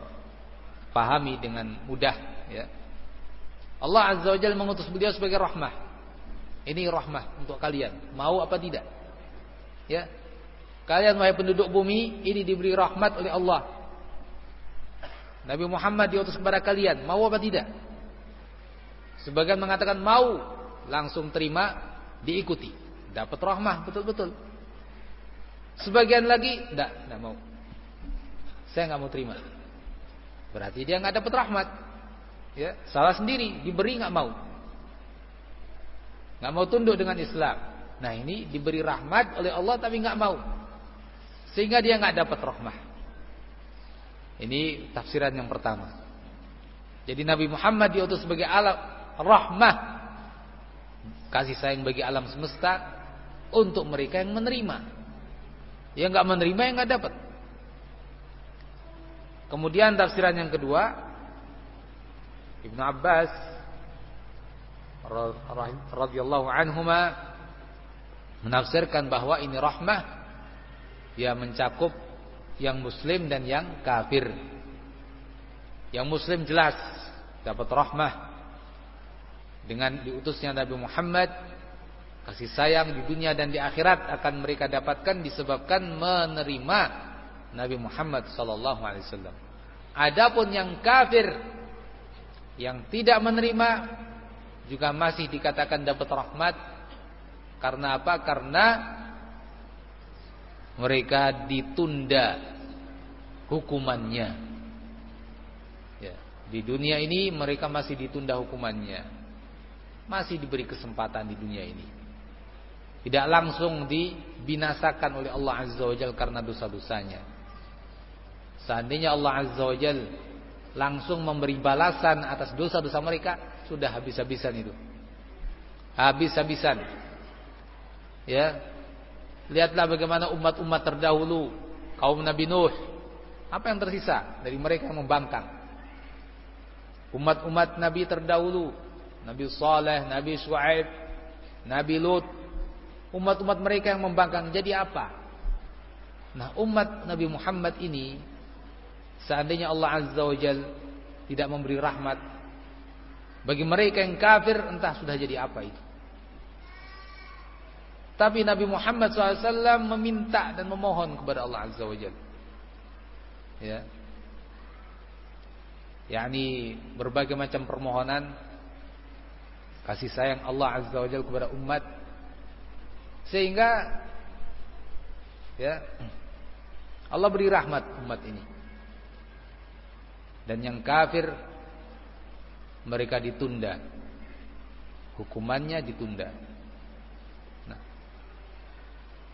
pahami dengan mudah ya Allah Azza wa Jalla mengutus beliau sebagai rahmah. Ini rahmah untuk kalian. Mau apa tidak? Ya. Kalian wahai penduduk bumi, ini diberi rahmat oleh Allah. Nabi Muhammad diutus kepada kalian, mau apa tidak? Sebagian mengatakan mau, langsung terima, diikuti. Dapat rahmah betul-betul. Sebagian lagi tidak, tidak mau. Saya nggak mau terima. Berarti dia nggak dapat rahmat. Ya, salah sendiri, diberi nggak mau. nggak mau tunduk dengan Islam. Nah ini diberi rahmat oleh Allah tapi nggak mau, sehingga dia nggak dapat rahmah. Ini tafsiran yang pertama. Jadi Nabi Muhammad diutus sebagai alam rahmah, kasih sayang bagi alam semesta untuk mereka yang menerima. Yang nggak menerima yang nggak dapat. Kemudian tafsiran yang kedua Ibnu Abbas radhiyallahu anhuma menafsirkan bahwa ini rahmah ya mencakup yang muslim dan yang kafir. Yang muslim jelas dapat rahmah dengan diutusnya Nabi Muhammad kasih sayang di dunia dan di akhirat akan mereka dapatkan disebabkan menerima Nabi Muhammad sallallahu alaihi wasallam. Adapun yang kafir yang tidak menerima juga masih dikatakan dapat rahmat karena apa? Karena mereka ditunda hukumannya. Ya, di dunia ini mereka masih ditunda hukumannya. Masih diberi kesempatan di dunia ini. Tidak langsung dibinasakan oleh Allah Azza wa Jalla karena dosa-dosanya. Seandainya Allah Azza wa Jal langsung memberi balasan atas dosa-dosa mereka, sudah habis-habisan itu. Habis-habisan. Ya. Lihatlah bagaimana umat-umat terdahulu, kaum Nabi Nuh. Apa yang tersisa dari mereka yang membangkang? Umat-umat Nabi terdahulu, Nabi Saleh, Nabi Shu'aib, Nabi Lut, umat-umat mereka yang membangkang jadi apa? Nah, umat Nabi Muhammad ini Seandainya Allah Azza wa Jal tidak memberi rahmat bagi mereka yang kafir entah sudah jadi apa itu. Tapi Nabi Muhammad SAW meminta dan memohon kepada Allah Azza wa Jal. Ya. yakni berbagai macam permohonan kasih sayang Allah Azza wa Jal kepada umat sehingga ya Allah beri rahmat umat ini dan yang kafir mereka ditunda. Hukumannya ditunda. Nah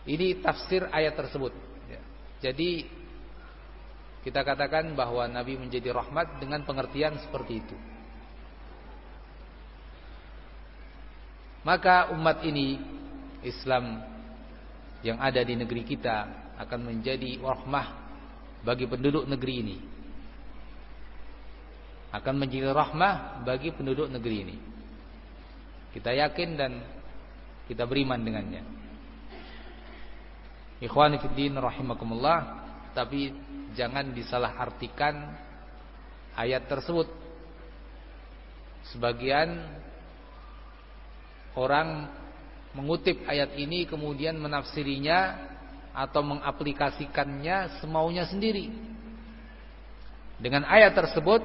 ini tafsir ayat tersebut. Ya. jadi kita katakan bahwa Nabi menjadi rahmat dengan pengertian seperti itu. Maka umat ini Islam yang ada di negeri kita akan menjadi rahmah bagi penduduk negeri ini akan menjadi rahmah bagi penduduk negeri ini. Kita yakin dan kita beriman dengannya. Ikhwani fiddin rahimakumullah, tapi jangan disalahartikan ayat tersebut. Sebagian orang mengutip ayat ini kemudian menafsirinya atau mengaplikasikannya semaunya sendiri. Dengan ayat tersebut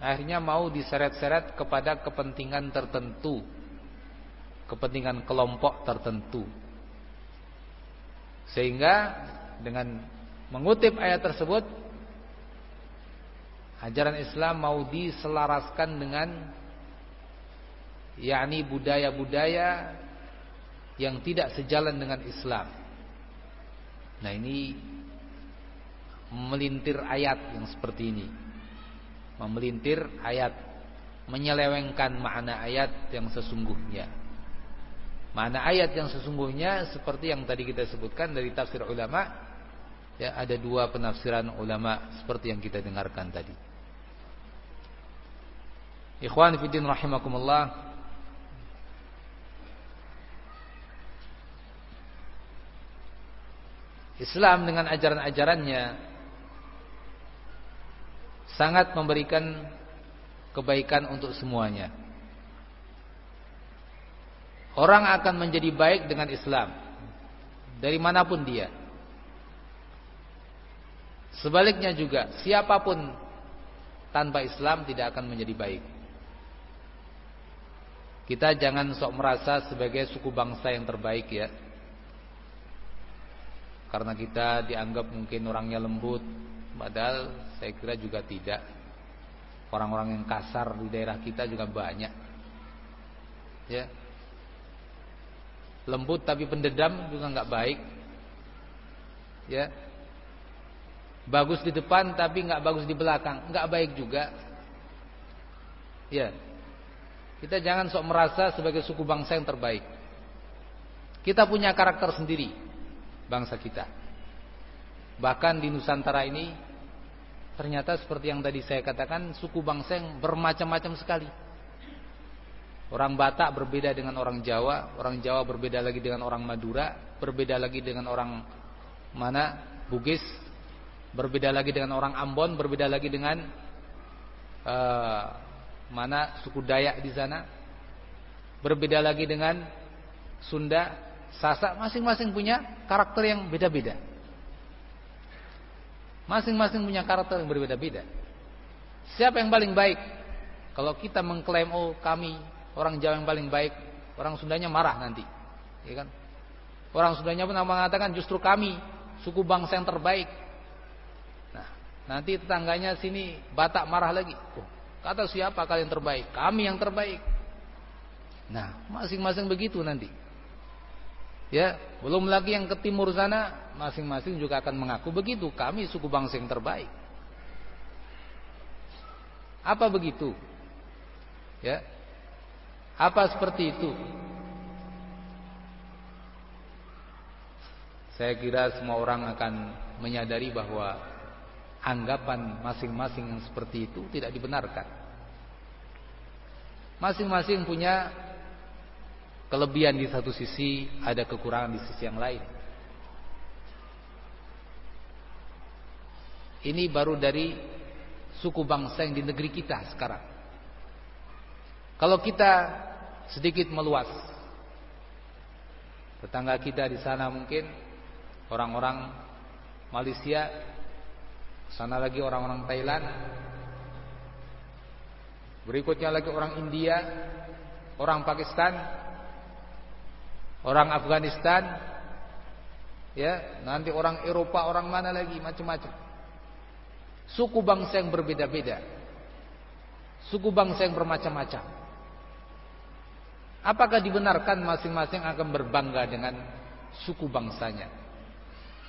akhirnya mau diseret-seret kepada kepentingan tertentu. Kepentingan kelompok tertentu. Sehingga dengan mengutip ayat tersebut ajaran Islam mau diselaraskan dengan yakni budaya-budaya yang tidak sejalan dengan Islam. Nah, ini melintir ayat yang seperti ini memelintir ayat, menyelewengkan makna ayat yang sesungguhnya. Makna ayat yang sesungguhnya seperti yang tadi kita sebutkan dari tafsir ulama, ya ada dua penafsiran ulama seperti yang kita dengarkan tadi. Ikhwan fillah rahimakumullah. Islam dengan ajaran-ajarannya sangat memberikan kebaikan untuk semuanya. Orang akan menjadi baik dengan Islam. dari mana pun dia. Sebaliknya juga, siapa pun tanpa Islam tidak akan menjadi baik. Kita jangan sok merasa sebagai suku bangsa yang terbaik ya. Karena kita dianggap mungkin orangnya lembut, padahal saya kira juga tidak. Orang-orang yang kasar di daerah kita juga banyak. Ya. Lembut tapi pendedam juga nggak baik. Ya. Bagus di depan tapi nggak bagus di belakang, nggak baik juga. Ya. Kita jangan sok merasa sebagai suku bangsa yang terbaik. Kita punya karakter sendiri bangsa kita. Bahkan di Nusantara ini ternyata seperti yang tadi saya katakan suku bangsa yang bermacam-macam sekali. Orang Batak berbeda dengan orang Jawa, orang Jawa berbeda lagi dengan orang Madura, berbeda lagi dengan orang mana? Bugis, berbeda lagi dengan orang Ambon, berbeda lagi dengan uh, mana suku Dayak di sana. Berbeda lagi dengan Sunda, Sasak, masing-masing punya karakter yang beda-beda. Masing-masing punya karakter yang berbeda-beda. Siapa yang paling baik? Kalau kita mengklaim oh kami orang Jawa yang paling baik, orang Sundanya marah nanti. Ya kan? Orang Sundanya pun mengatakan justru kami suku bangsa yang terbaik. Nah, nanti tetangganya sini Batak marah lagi. Oh, Kata siapa kalian terbaik? Kami yang terbaik. Nah, masing-masing begitu nanti. Ya, belum lagi yang ke timur sana, masing-masing juga akan mengaku begitu. Kami suku bangsa yang terbaik. Apa begitu? Ya. Apa seperti itu? Saya kira semua orang akan menyadari bahwa anggapan masing-masing yang seperti itu tidak dibenarkan. Masing-masing punya kelebihan di satu sisi, ada kekurangan di sisi yang lain. Ini baru dari suku bangsa yang di negeri kita sekarang. Kalau kita sedikit meluas, tetangga kita di sana mungkin orang-orang Malaysia Sana lagi orang-orang Thailand. Berikutnya lagi orang India, orang Pakistan, orang Afghanistan, ya, nanti orang Eropa, orang mana lagi, macam-macam. Suku bangsa yang berbeda-beda. Suku bangsa yang bermacam-macam. Apakah dibenarkan masing-masing akan berbangga dengan suku bangsanya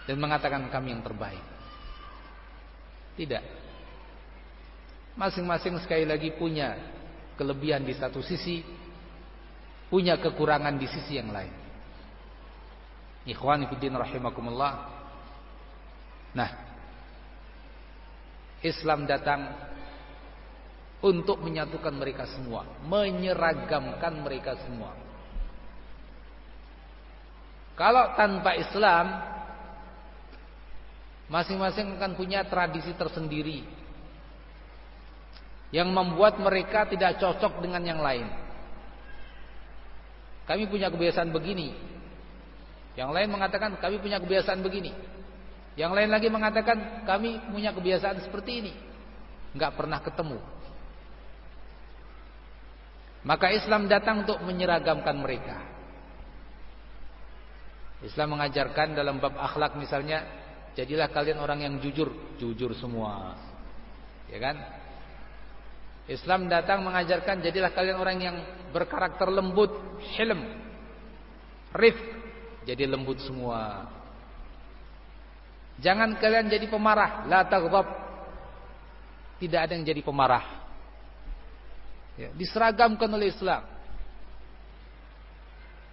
dan mengatakan kami yang terbaik? Tidak. Masing-masing sekali lagi punya kelebihan di satu sisi, punya kekurangan di sisi yang lain. Ikhwan fillah rahimakumullah. Nah, Islam datang untuk menyatukan mereka semua, menyeragamkan mereka semua. Kalau tanpa Islam, Masing-masing akan punya tradisi tersendiri yang membuat mereka tidak cocok dengan yang lain. Kami punya kebiasaan begini. Yang lain mengatakan kami punya kebiasaan begini. Yang lain lagi mengatakan kami punya kebiasaan seperti ini. Enggak pernah ketemu. Maka Islam datang untuk menyeragamkan mereka. Islam mengajarkan dalam bab akhlak misalnya Jadilah kalian orang yang jujur, jujur semua. Ya kan? Islam datang mengajarkan jadilah kalian orang yang berkarakter lembut, hilm, rif, jadi lembut semua. Jangan kalian jadi pemarah, la taghdab. Tidak ada yang jadi pemarah. Ya, diseragamkan oleh Islam.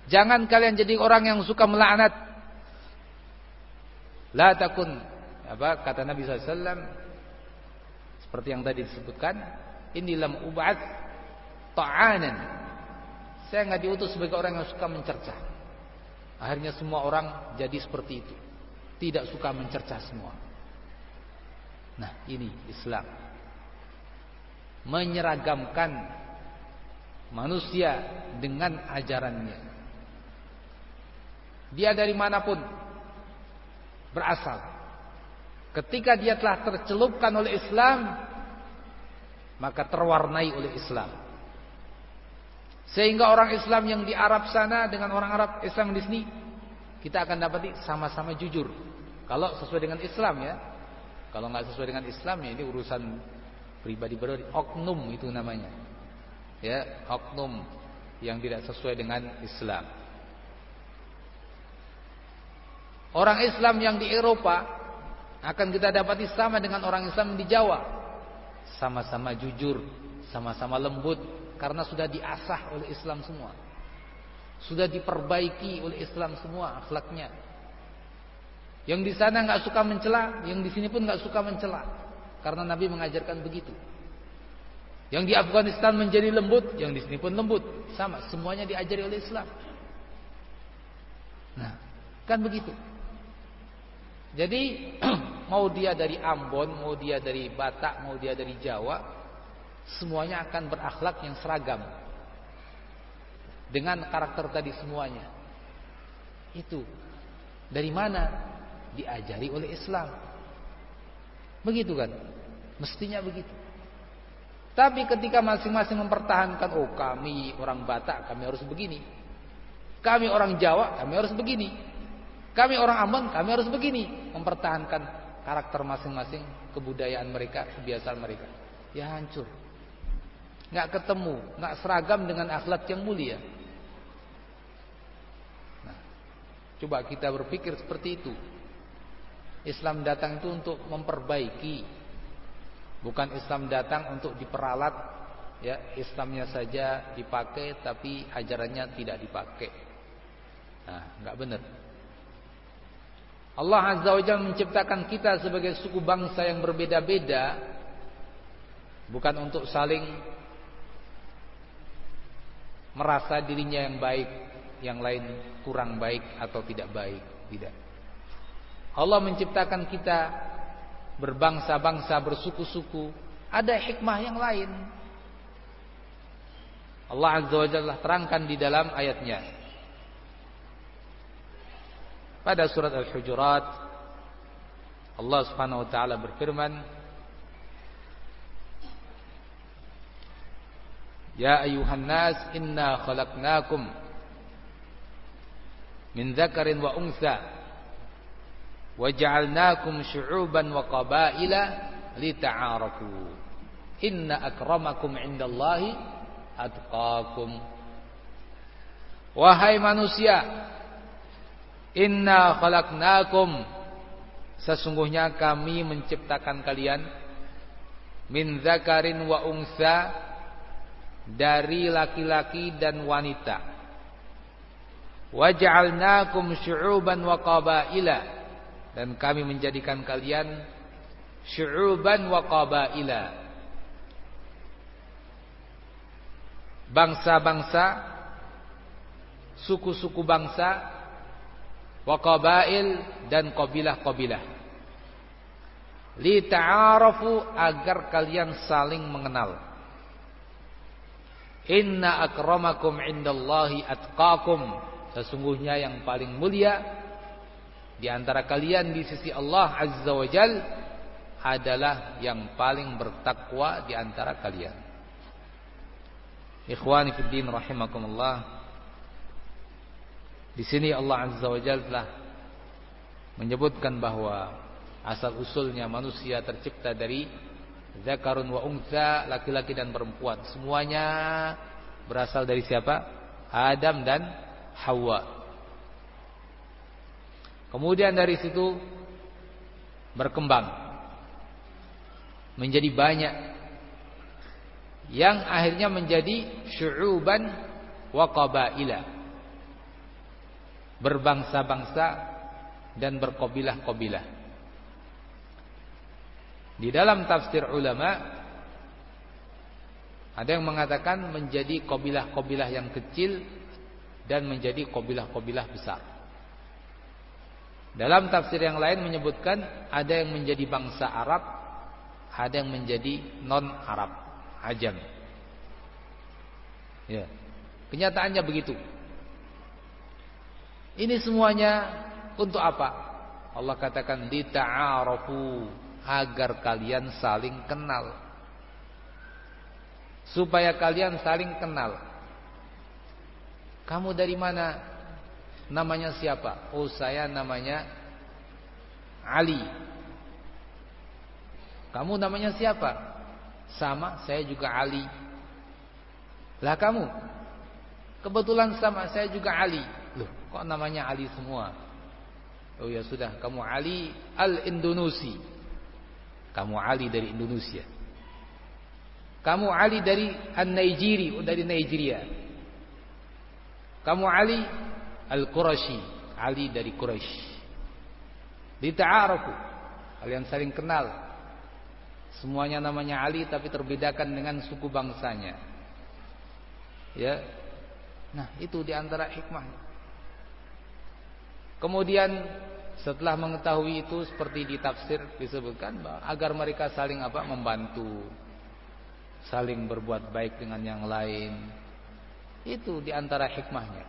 Jangan kalian jadi orang yang suka melaknat, La takun. Apa? Kata Nabi SAW seperti yang tadi disebutkan. Ini lam ubat ta'anan. Saya nggak diutus sebagai orang yang suka mencerca. Akhirnya semua orang jadi seperti itu tidak suka mencerca semua nah ini Islam menyeragamkan manusia dengan ajarannya dia dari mana pun berasal. Ketika dia telah tercelupkan oleh Islam, maka terwarnai oleh Islam. Sehingga orang Islam yang di Arab sana dengan orang Arab Islam di sini kita akan dapati sama-sama jujur. Kalau sesuai dengan Islam ya. Kalau nggak sesuai dengan Islam ya ini urusan pribadi-pribadi oknum itu namanya. Ya, oknum yang tidak sesuai dengan Islam. Orang Islam yang di Eropa akan kita dapati sama dengan orang Islam di Jawa. Sama-sama jujur, sama-sama lembut karena sudah diasah oleh Islam semua. Sudah diperbaiki oleh Islam semua akhlaknya. Yang di sana nggak suka mencela, yang di sini pun nggak suka mencela. Karena Nabi mengajarkan begitu. Yang di Afghanistan menjadi lembut, yang di sini pun lembut. Sama, semuanya diajari oleh Islam. Nah, kan begitu. Jadi mau dia dari Ambon, mau dia dari Batak, mau dia dari Jawa, semuanya akan berakhlak yang seragam. Dengan karakter tadi semuanya. Itu dari mana? Diajari oleh Islam. Begitu kan? Mestinya begitu. Tapi ketika masing-masing mempertahankan, oh kami orang Batak, kami harus begini. Kami orang Jawa, kami harus begini. Kami orang Ambon, kami harus begini, mempertahankan karakter masing-masing, kebudayaan mereka, kebiasaan mereka. Ya hancur. Nggak ketemu, nggak seragam dengan akhlak yang mulia. Nah, coba kita berpikir seperti itu. Islam datang itu untuk memperbaiki, bukan Islam datang untuk diperalat. Ya, Islamnya saja dipakai, tapi ajarannya tidak dipakai. Nah, nggak benar. Allah Azza wa Jalla menciptakan kita sebagai suku bangsa yang berbeda-beda bukan untuk saling merasa dirinya yang baik, yang lain kurang baik atau tidak baik, tidak. Allah menciptakan kita berbangsa-bangsa, bersuku-suku, ada hikmah yang lain. Allah Azza wa Jalla terangkan di dalam ayatnya. Pada surat Al-Hujurat Allah Subhanahu wa taala berfirman Ya ayuhan nas inna khalaqnakum min dzakarin wa untha. Waja'alnakum syu'uban wa qabaila lita'arafu. Inna akramakum 'indallahi atqakum. Wahai manusia Inna khalaqnakum. Sesungguhnya kami menciptakan kalian Min zakarin wa ungsa Dari laki-laki dan wanita Waj'alnakum syu'uban wa qabaila. Dan kami menjadikan kalian Syu'uban wa qabaila. Bangsa-bangsa Suku-suku bangsa wa qabail dan kabilah-kabilah li ta'arafu agar kalian saling mengenal. Inna akramakum indallahi atqakum sesungguhnya yang paling mulia di antara kalian di sisi Allah azza wajal adalah yang paling bertakwa di antara kalian ikhwani fid din rahimakumullah di sini Allah Azza wa Jalla telah menyebutkan bahwa asal usulnya manusia tercipta dari zakarun wa unsa, laki-laki dan perempuan. Semuanya berasal dari siapa? Adam dan Hawa. Kemudian dari situ berkembang menjadi banyak yang akhirnya menjadi syu'uban wa qabaila berbangsa-bangsa dan berkobilah-kobilah. Di dalam tafsir ulama ada yang mengatakan menjadi kobilah-kobilah yang kecil dan menjadi kobilah-kobilah besar. Dalam tafsir yang lain menyebutkan ada yang menjadi bangsa Arab, ada yang menjadi non-Arab, ajam. Ya. Kenyataannya begitu. Ini semuanya untuk apa? Allah katakan lita'arafu agar kalian saling kenal. Supaya kalian saling kenal. Kamu dari mana? Namanya siapa? Oh, saya namanya Ali. Kamu namanya siapa? Sama, saya juga Ali. Lah kamu? Kebetulan sama, saya juga Ali. Loh, kok namanya Ali semua? Oh ya sudah, kamu Ali Al-Indonesia. Kamu Ali dari Indonesia. Kamu Ali dari An-Naijiri, dari Nigeria. Kamu Ali Al-Qurashi, Ali dari Quraisy. Dita'arafu. Kalian saling kenal. Semuanya namanya Ali tapi terbedakan dengan suku bangsanya. Ya. Nah, itu di antara hikmahnya. Kemudian setelah mengetahui itu seperti di tafsir disebutkan bahwa agar mereka saling apa membantu, saling berbuat baik dengan yang lain. Itu di antara hikmahnya.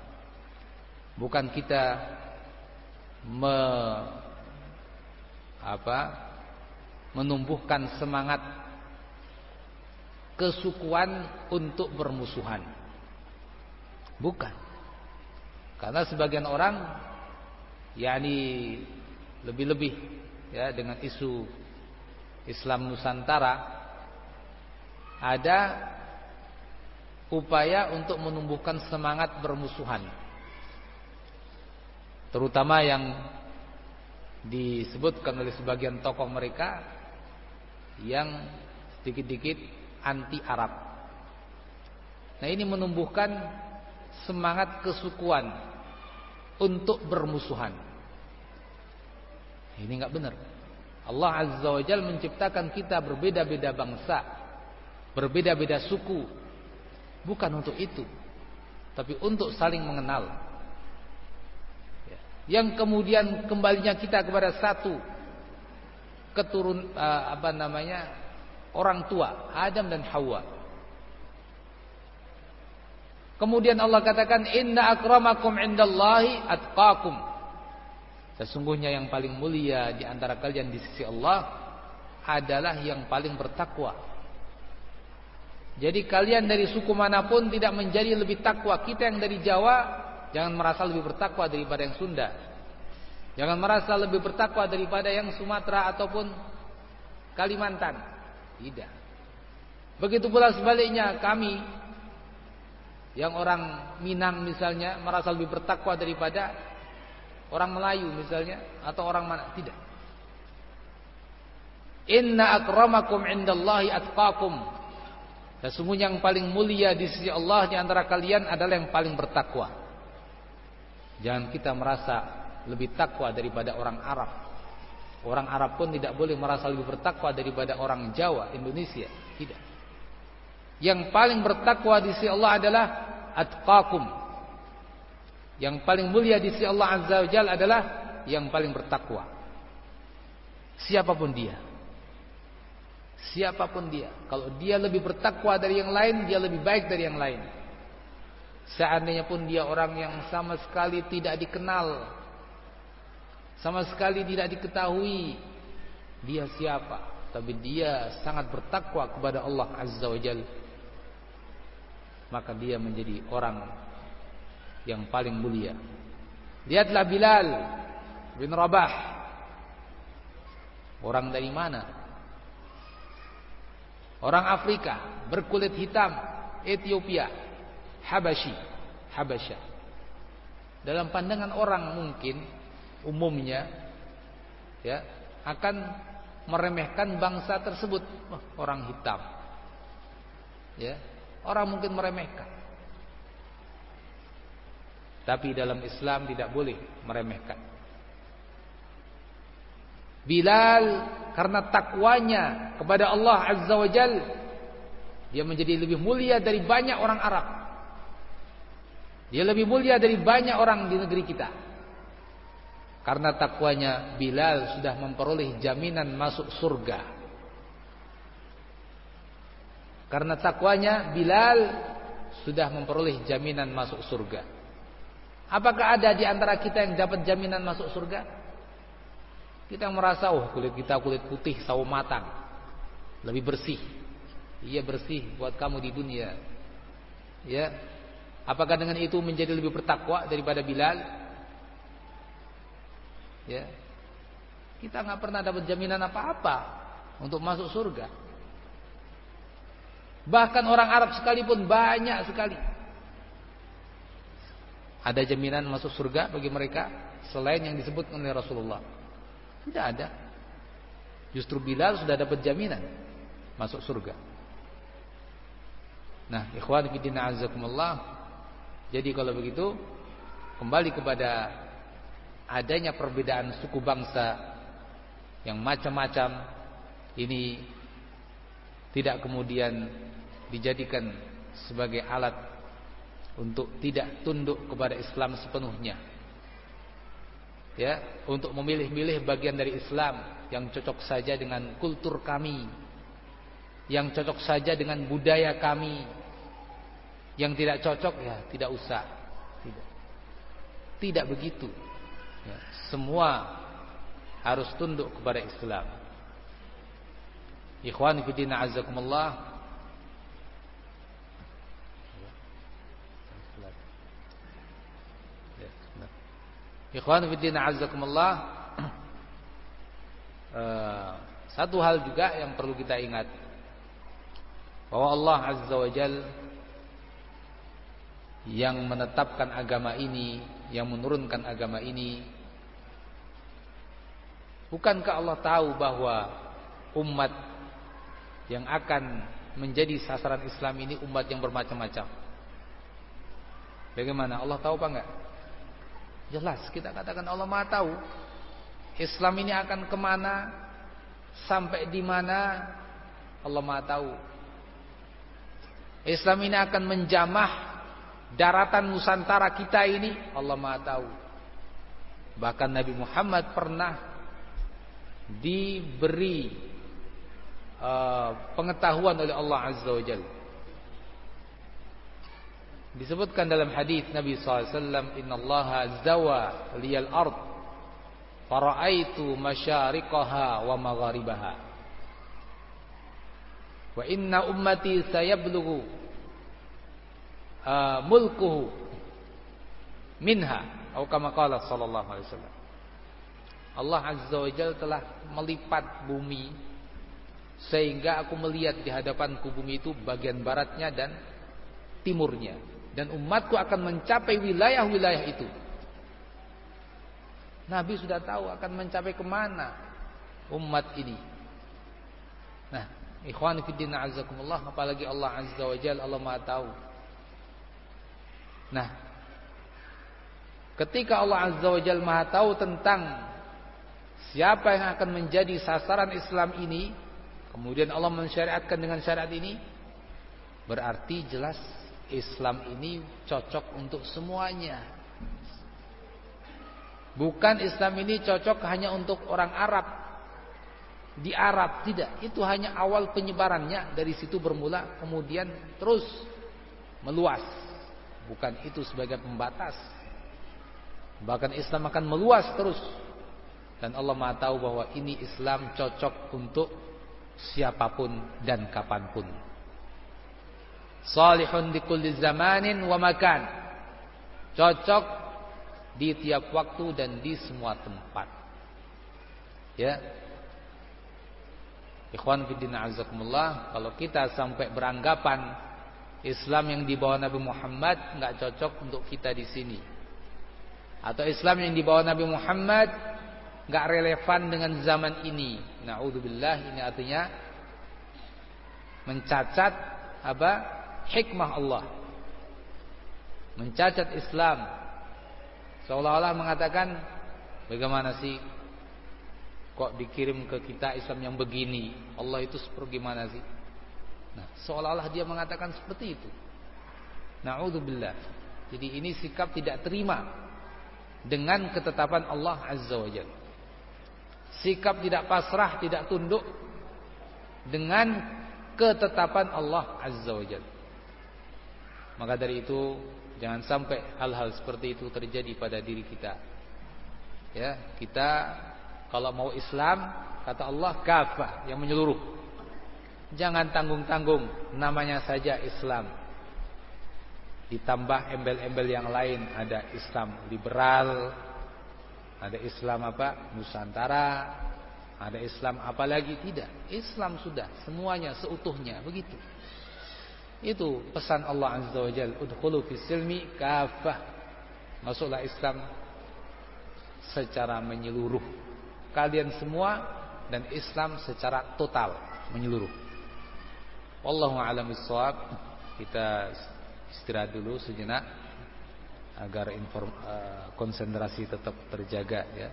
Bukan kita me, apa, menumbuhkan semangat kesukuan untuk bermusuhan. Bukan. Karena sebagian orang yakni lebih-lebih ya dengan isu Islam Nusantara ada upaya untuk menumbuhkan semangat bermusuhan terutama yang disebutkan oleh sebagian tokoh mereka yang sedikit-sedikit anti Arab. Nah, ini menumbuhkan semangat kesukuan untuk bermusuhan. Ini enggak benar. Allah Azza wa Jalla menciptakan kita berbeda-beda bangsa, berbeda-beda suku. Bukan untuk itu, tapi untuk saling mengenal. Ya. Yang kemudian kembalinya kita kepada satu keturun uh, apa namanya orang tua Adam dan Hawa. Kemudian Allah katakan inna akramakum indallahi atqakum. Sesungguhnya yang paling mulia di antara kalian di sisi Allah adalah yang paling bertakwa. Jadi kalian dari suku mana pun tidak menjadi lebih takwa. Kita yang dari Jawa jangan merasa lebih bertakwa daripada yang Sunda. Jangan merasa lebih bertakwa daripada yang Sumatera ataupun Kalimantan. Tidak. Begitu pula sebaliknya kami yang orang Minang misalnya merasa lebih bertakwa daripada orang Melayu misalnya atau orang mana? Tidak. Inna akramakum indallahi atqakum. Sesungguhnya yang paling mulia di sisi Allah di antara kalian adalah yang paling bertakwa. Jangan kita merasa lebih takwa daripada orang Arab. Orang Arab pun tidak boleh merasa lebih bertakwa daripada orang Jawa, Indonesia. Tidak. Yang paling bertakwa di sisi Allah adalah atqakum. Yang paling mulia di sisi Allah Azza wa Jalla adalah yang paling bertakwa. Siapa pun dia. Siapa pun dia. Kalau dia lebih bertakwa dari yang lain, dia lebih baik dari yang lain. Seandainya pun dia orang yang sama sekali tidak dikenal. Sama sekali tidak diketahui. Dia siapa. Tapi dia sangat bertakwa kepada Allah Azza wa Jalla maka dia menjadi orang yang paling mulia. Lihatlah Bilal bin Rabah. Orang dari mana? Orang Afrika, berkulit hitam, Ethiopia, Habashi, Habasya. Dalam pandangan orang mungkin umumnya ya akan meremehkan bangsa tersebut, oh, orang hitam. Ya, Orang mungkin meremehkan. Tapi dalam Islam tidak boleh meremehkan. Bilal karena takwanya kepada Allah Azza wa Jal dia menjadi lebih mulia dari banyak orang Arab. Dia lebih mulia dari banyak orang di negeri kita. Karena takwanya Bilal sudah memperoleh jaminan masuk surga. Karena takwanya Bilal sudah memperoleh jaminan masuk surga. Apakah ada di antara kita yang dapat jaminan masuk surga? Kita merasa oh kulit kita kulit putih sawo matang. Lebih bersih. Iya bersih buat kamu di dunia. Ya. Apakah dengan itu menjadi lebih bertakwa daripada Bilal? Ya. Kita nggak pernah dapat jaminan apa-apa untuk masuk surga. Bahkan orang Arab sekalipun banyak sekali. Ada jaminan masuk surga bagi mereka selain yang disebut oleh Rasulullah. Tidak ada. Justru Bilal sudah dapat jaminan masuk surga. Nah, ikhwan fillah azakumullah. Jadi kalau begitu kembali kepada adanya perbedaan suku bangsa yang macam-macam ini tidak kemudian dijadikan sebagai alat untuk tidak tunduk kepada Islam sepenuhnya ya untuk memilih-milih bagian dari Islam yang cocok saja dengan kultur kami yang cocok saja dengan budaya kami. Yang tidak cocok ya tidak usah. Tidak. Tidak begitu. Ya, semua harus tunduk kepada Islam. Ikhwan azakumullah Ikhwan fillah azakumullah. Uh, satu hal juga yang perlu kita ingat bahwa Allah Azza wa Jal yang menetapkan agama ini, yang menurunkan agama ini Bukankah Allah tahu bahwa umat yang akan menjadi sasaran Islam ini umat yang bermacam-macam? Bagaimana? Allah tahu apa enggak? Jelas kita katakan Allah Maha tahu. Islam ini akan ke mana sampai di mana Allah Maha tahu. Islam ini akan menjamah daratan Nusantara kita ini Allah Maha tahu. Bahkan Nabi Muhammad pernah diberi uh, pengetahuan oleh Allah Azza wa Jalla Disebutkan dalam hadis Nabi SAW Inna Allah zawa liyal ard Fara'aitu masyariqaha wa magharibaha. Wa inna ummati sayablugu uh, Mulkuhu Minha. Atau kama qala sallallahu alaihi wasallam. Allah Azza wa Jal telah melipat bumi Sehingga aku melihat di hadapanku bumi itu Bagian baratnya dan timurnya dan umatku akan mencapai wilayah-wilayah itu. Nabi sudah tahu akan mencapai ke mana umat ini. Nah, ikhwan fillah azakumullah, apalagi Allah azza wa jalla Allah Maha tahu. Nah, ketika Allah azza wa jalla Maha tahu tentang siapa yang akan menjadi sasaran Islam ini, kemudian Allah mensyariatkan dengan syariat ini, berarti jelas Islam ini cocok untuk semuanya. Bukan Islam ini cocok hanya untuk orang Arab. Di Arab tidak, itu hanya awal penyebarannya dari situ bermula kemudian terus meluas. Bukan itu sebagai pembatas. Bahkan Islam akan meluas terus. Dan Allah Maha tahu bahwa ini Islam cocok untuk siapa pun dan kapan pun salihun di kulli zamanin wa makan. Cocok di tiap waktu dan di semua tempat. Ya. Ikhwan fillah azakumullah, kalau kita sampai beranggapan Islam yang dibawa Nabi Muhammad enggak cocok untuk kita di sini. Atau Islam yang dibawa Nabi Muhammad enggak relevan dengan zaman ini. Nauzubillah ini artinya mencacat apa? Hikmah Allah. Mencacat Islam. Seolah-olah mengatakan bagaimana sih? Kok dikirim ke kita Islam yang begini? Allah itu seperti gimana sih? Nah seolah-olah dia mengatakan seperti itu. Naudzubillah. Jadi ini sikap tidak terima dengan ketetapan Allah azza wajalla sikap tidak pasrah tidak tunduk dengan ketetapan Allah azza wajalla maka dari itu jangan sampai hal-hal seperti itu terjadi pada diri kita. Ya, kita Kalau mau Islam, kata Allah kafah yang menyeluruh. Jangan tanggung-tanggung, namanya saja Islam. Ditambah embel-embel yang lain, ada Islam liberal, ada Islam apa? Nusantara, ada Islam apa lagi? Tidak. Islam sudah semuanya seutuhnya begitu. Itu pesan Allah Azza wa Jalla, "Udkhulu fis silmi kafah." Masuklah Islam secara menyeluruh. Kalian semua dan Islam secara total menyeluruh. Wallahu a'lam bishawab. Kita istirahat dulu sejenak agar inform, uh, konsentrasi tetap terjaga ya.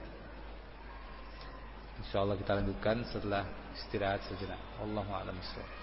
Insyaallah kita lanjutkan setelah istirahat sejenak. Wallahu a'lam bishawab.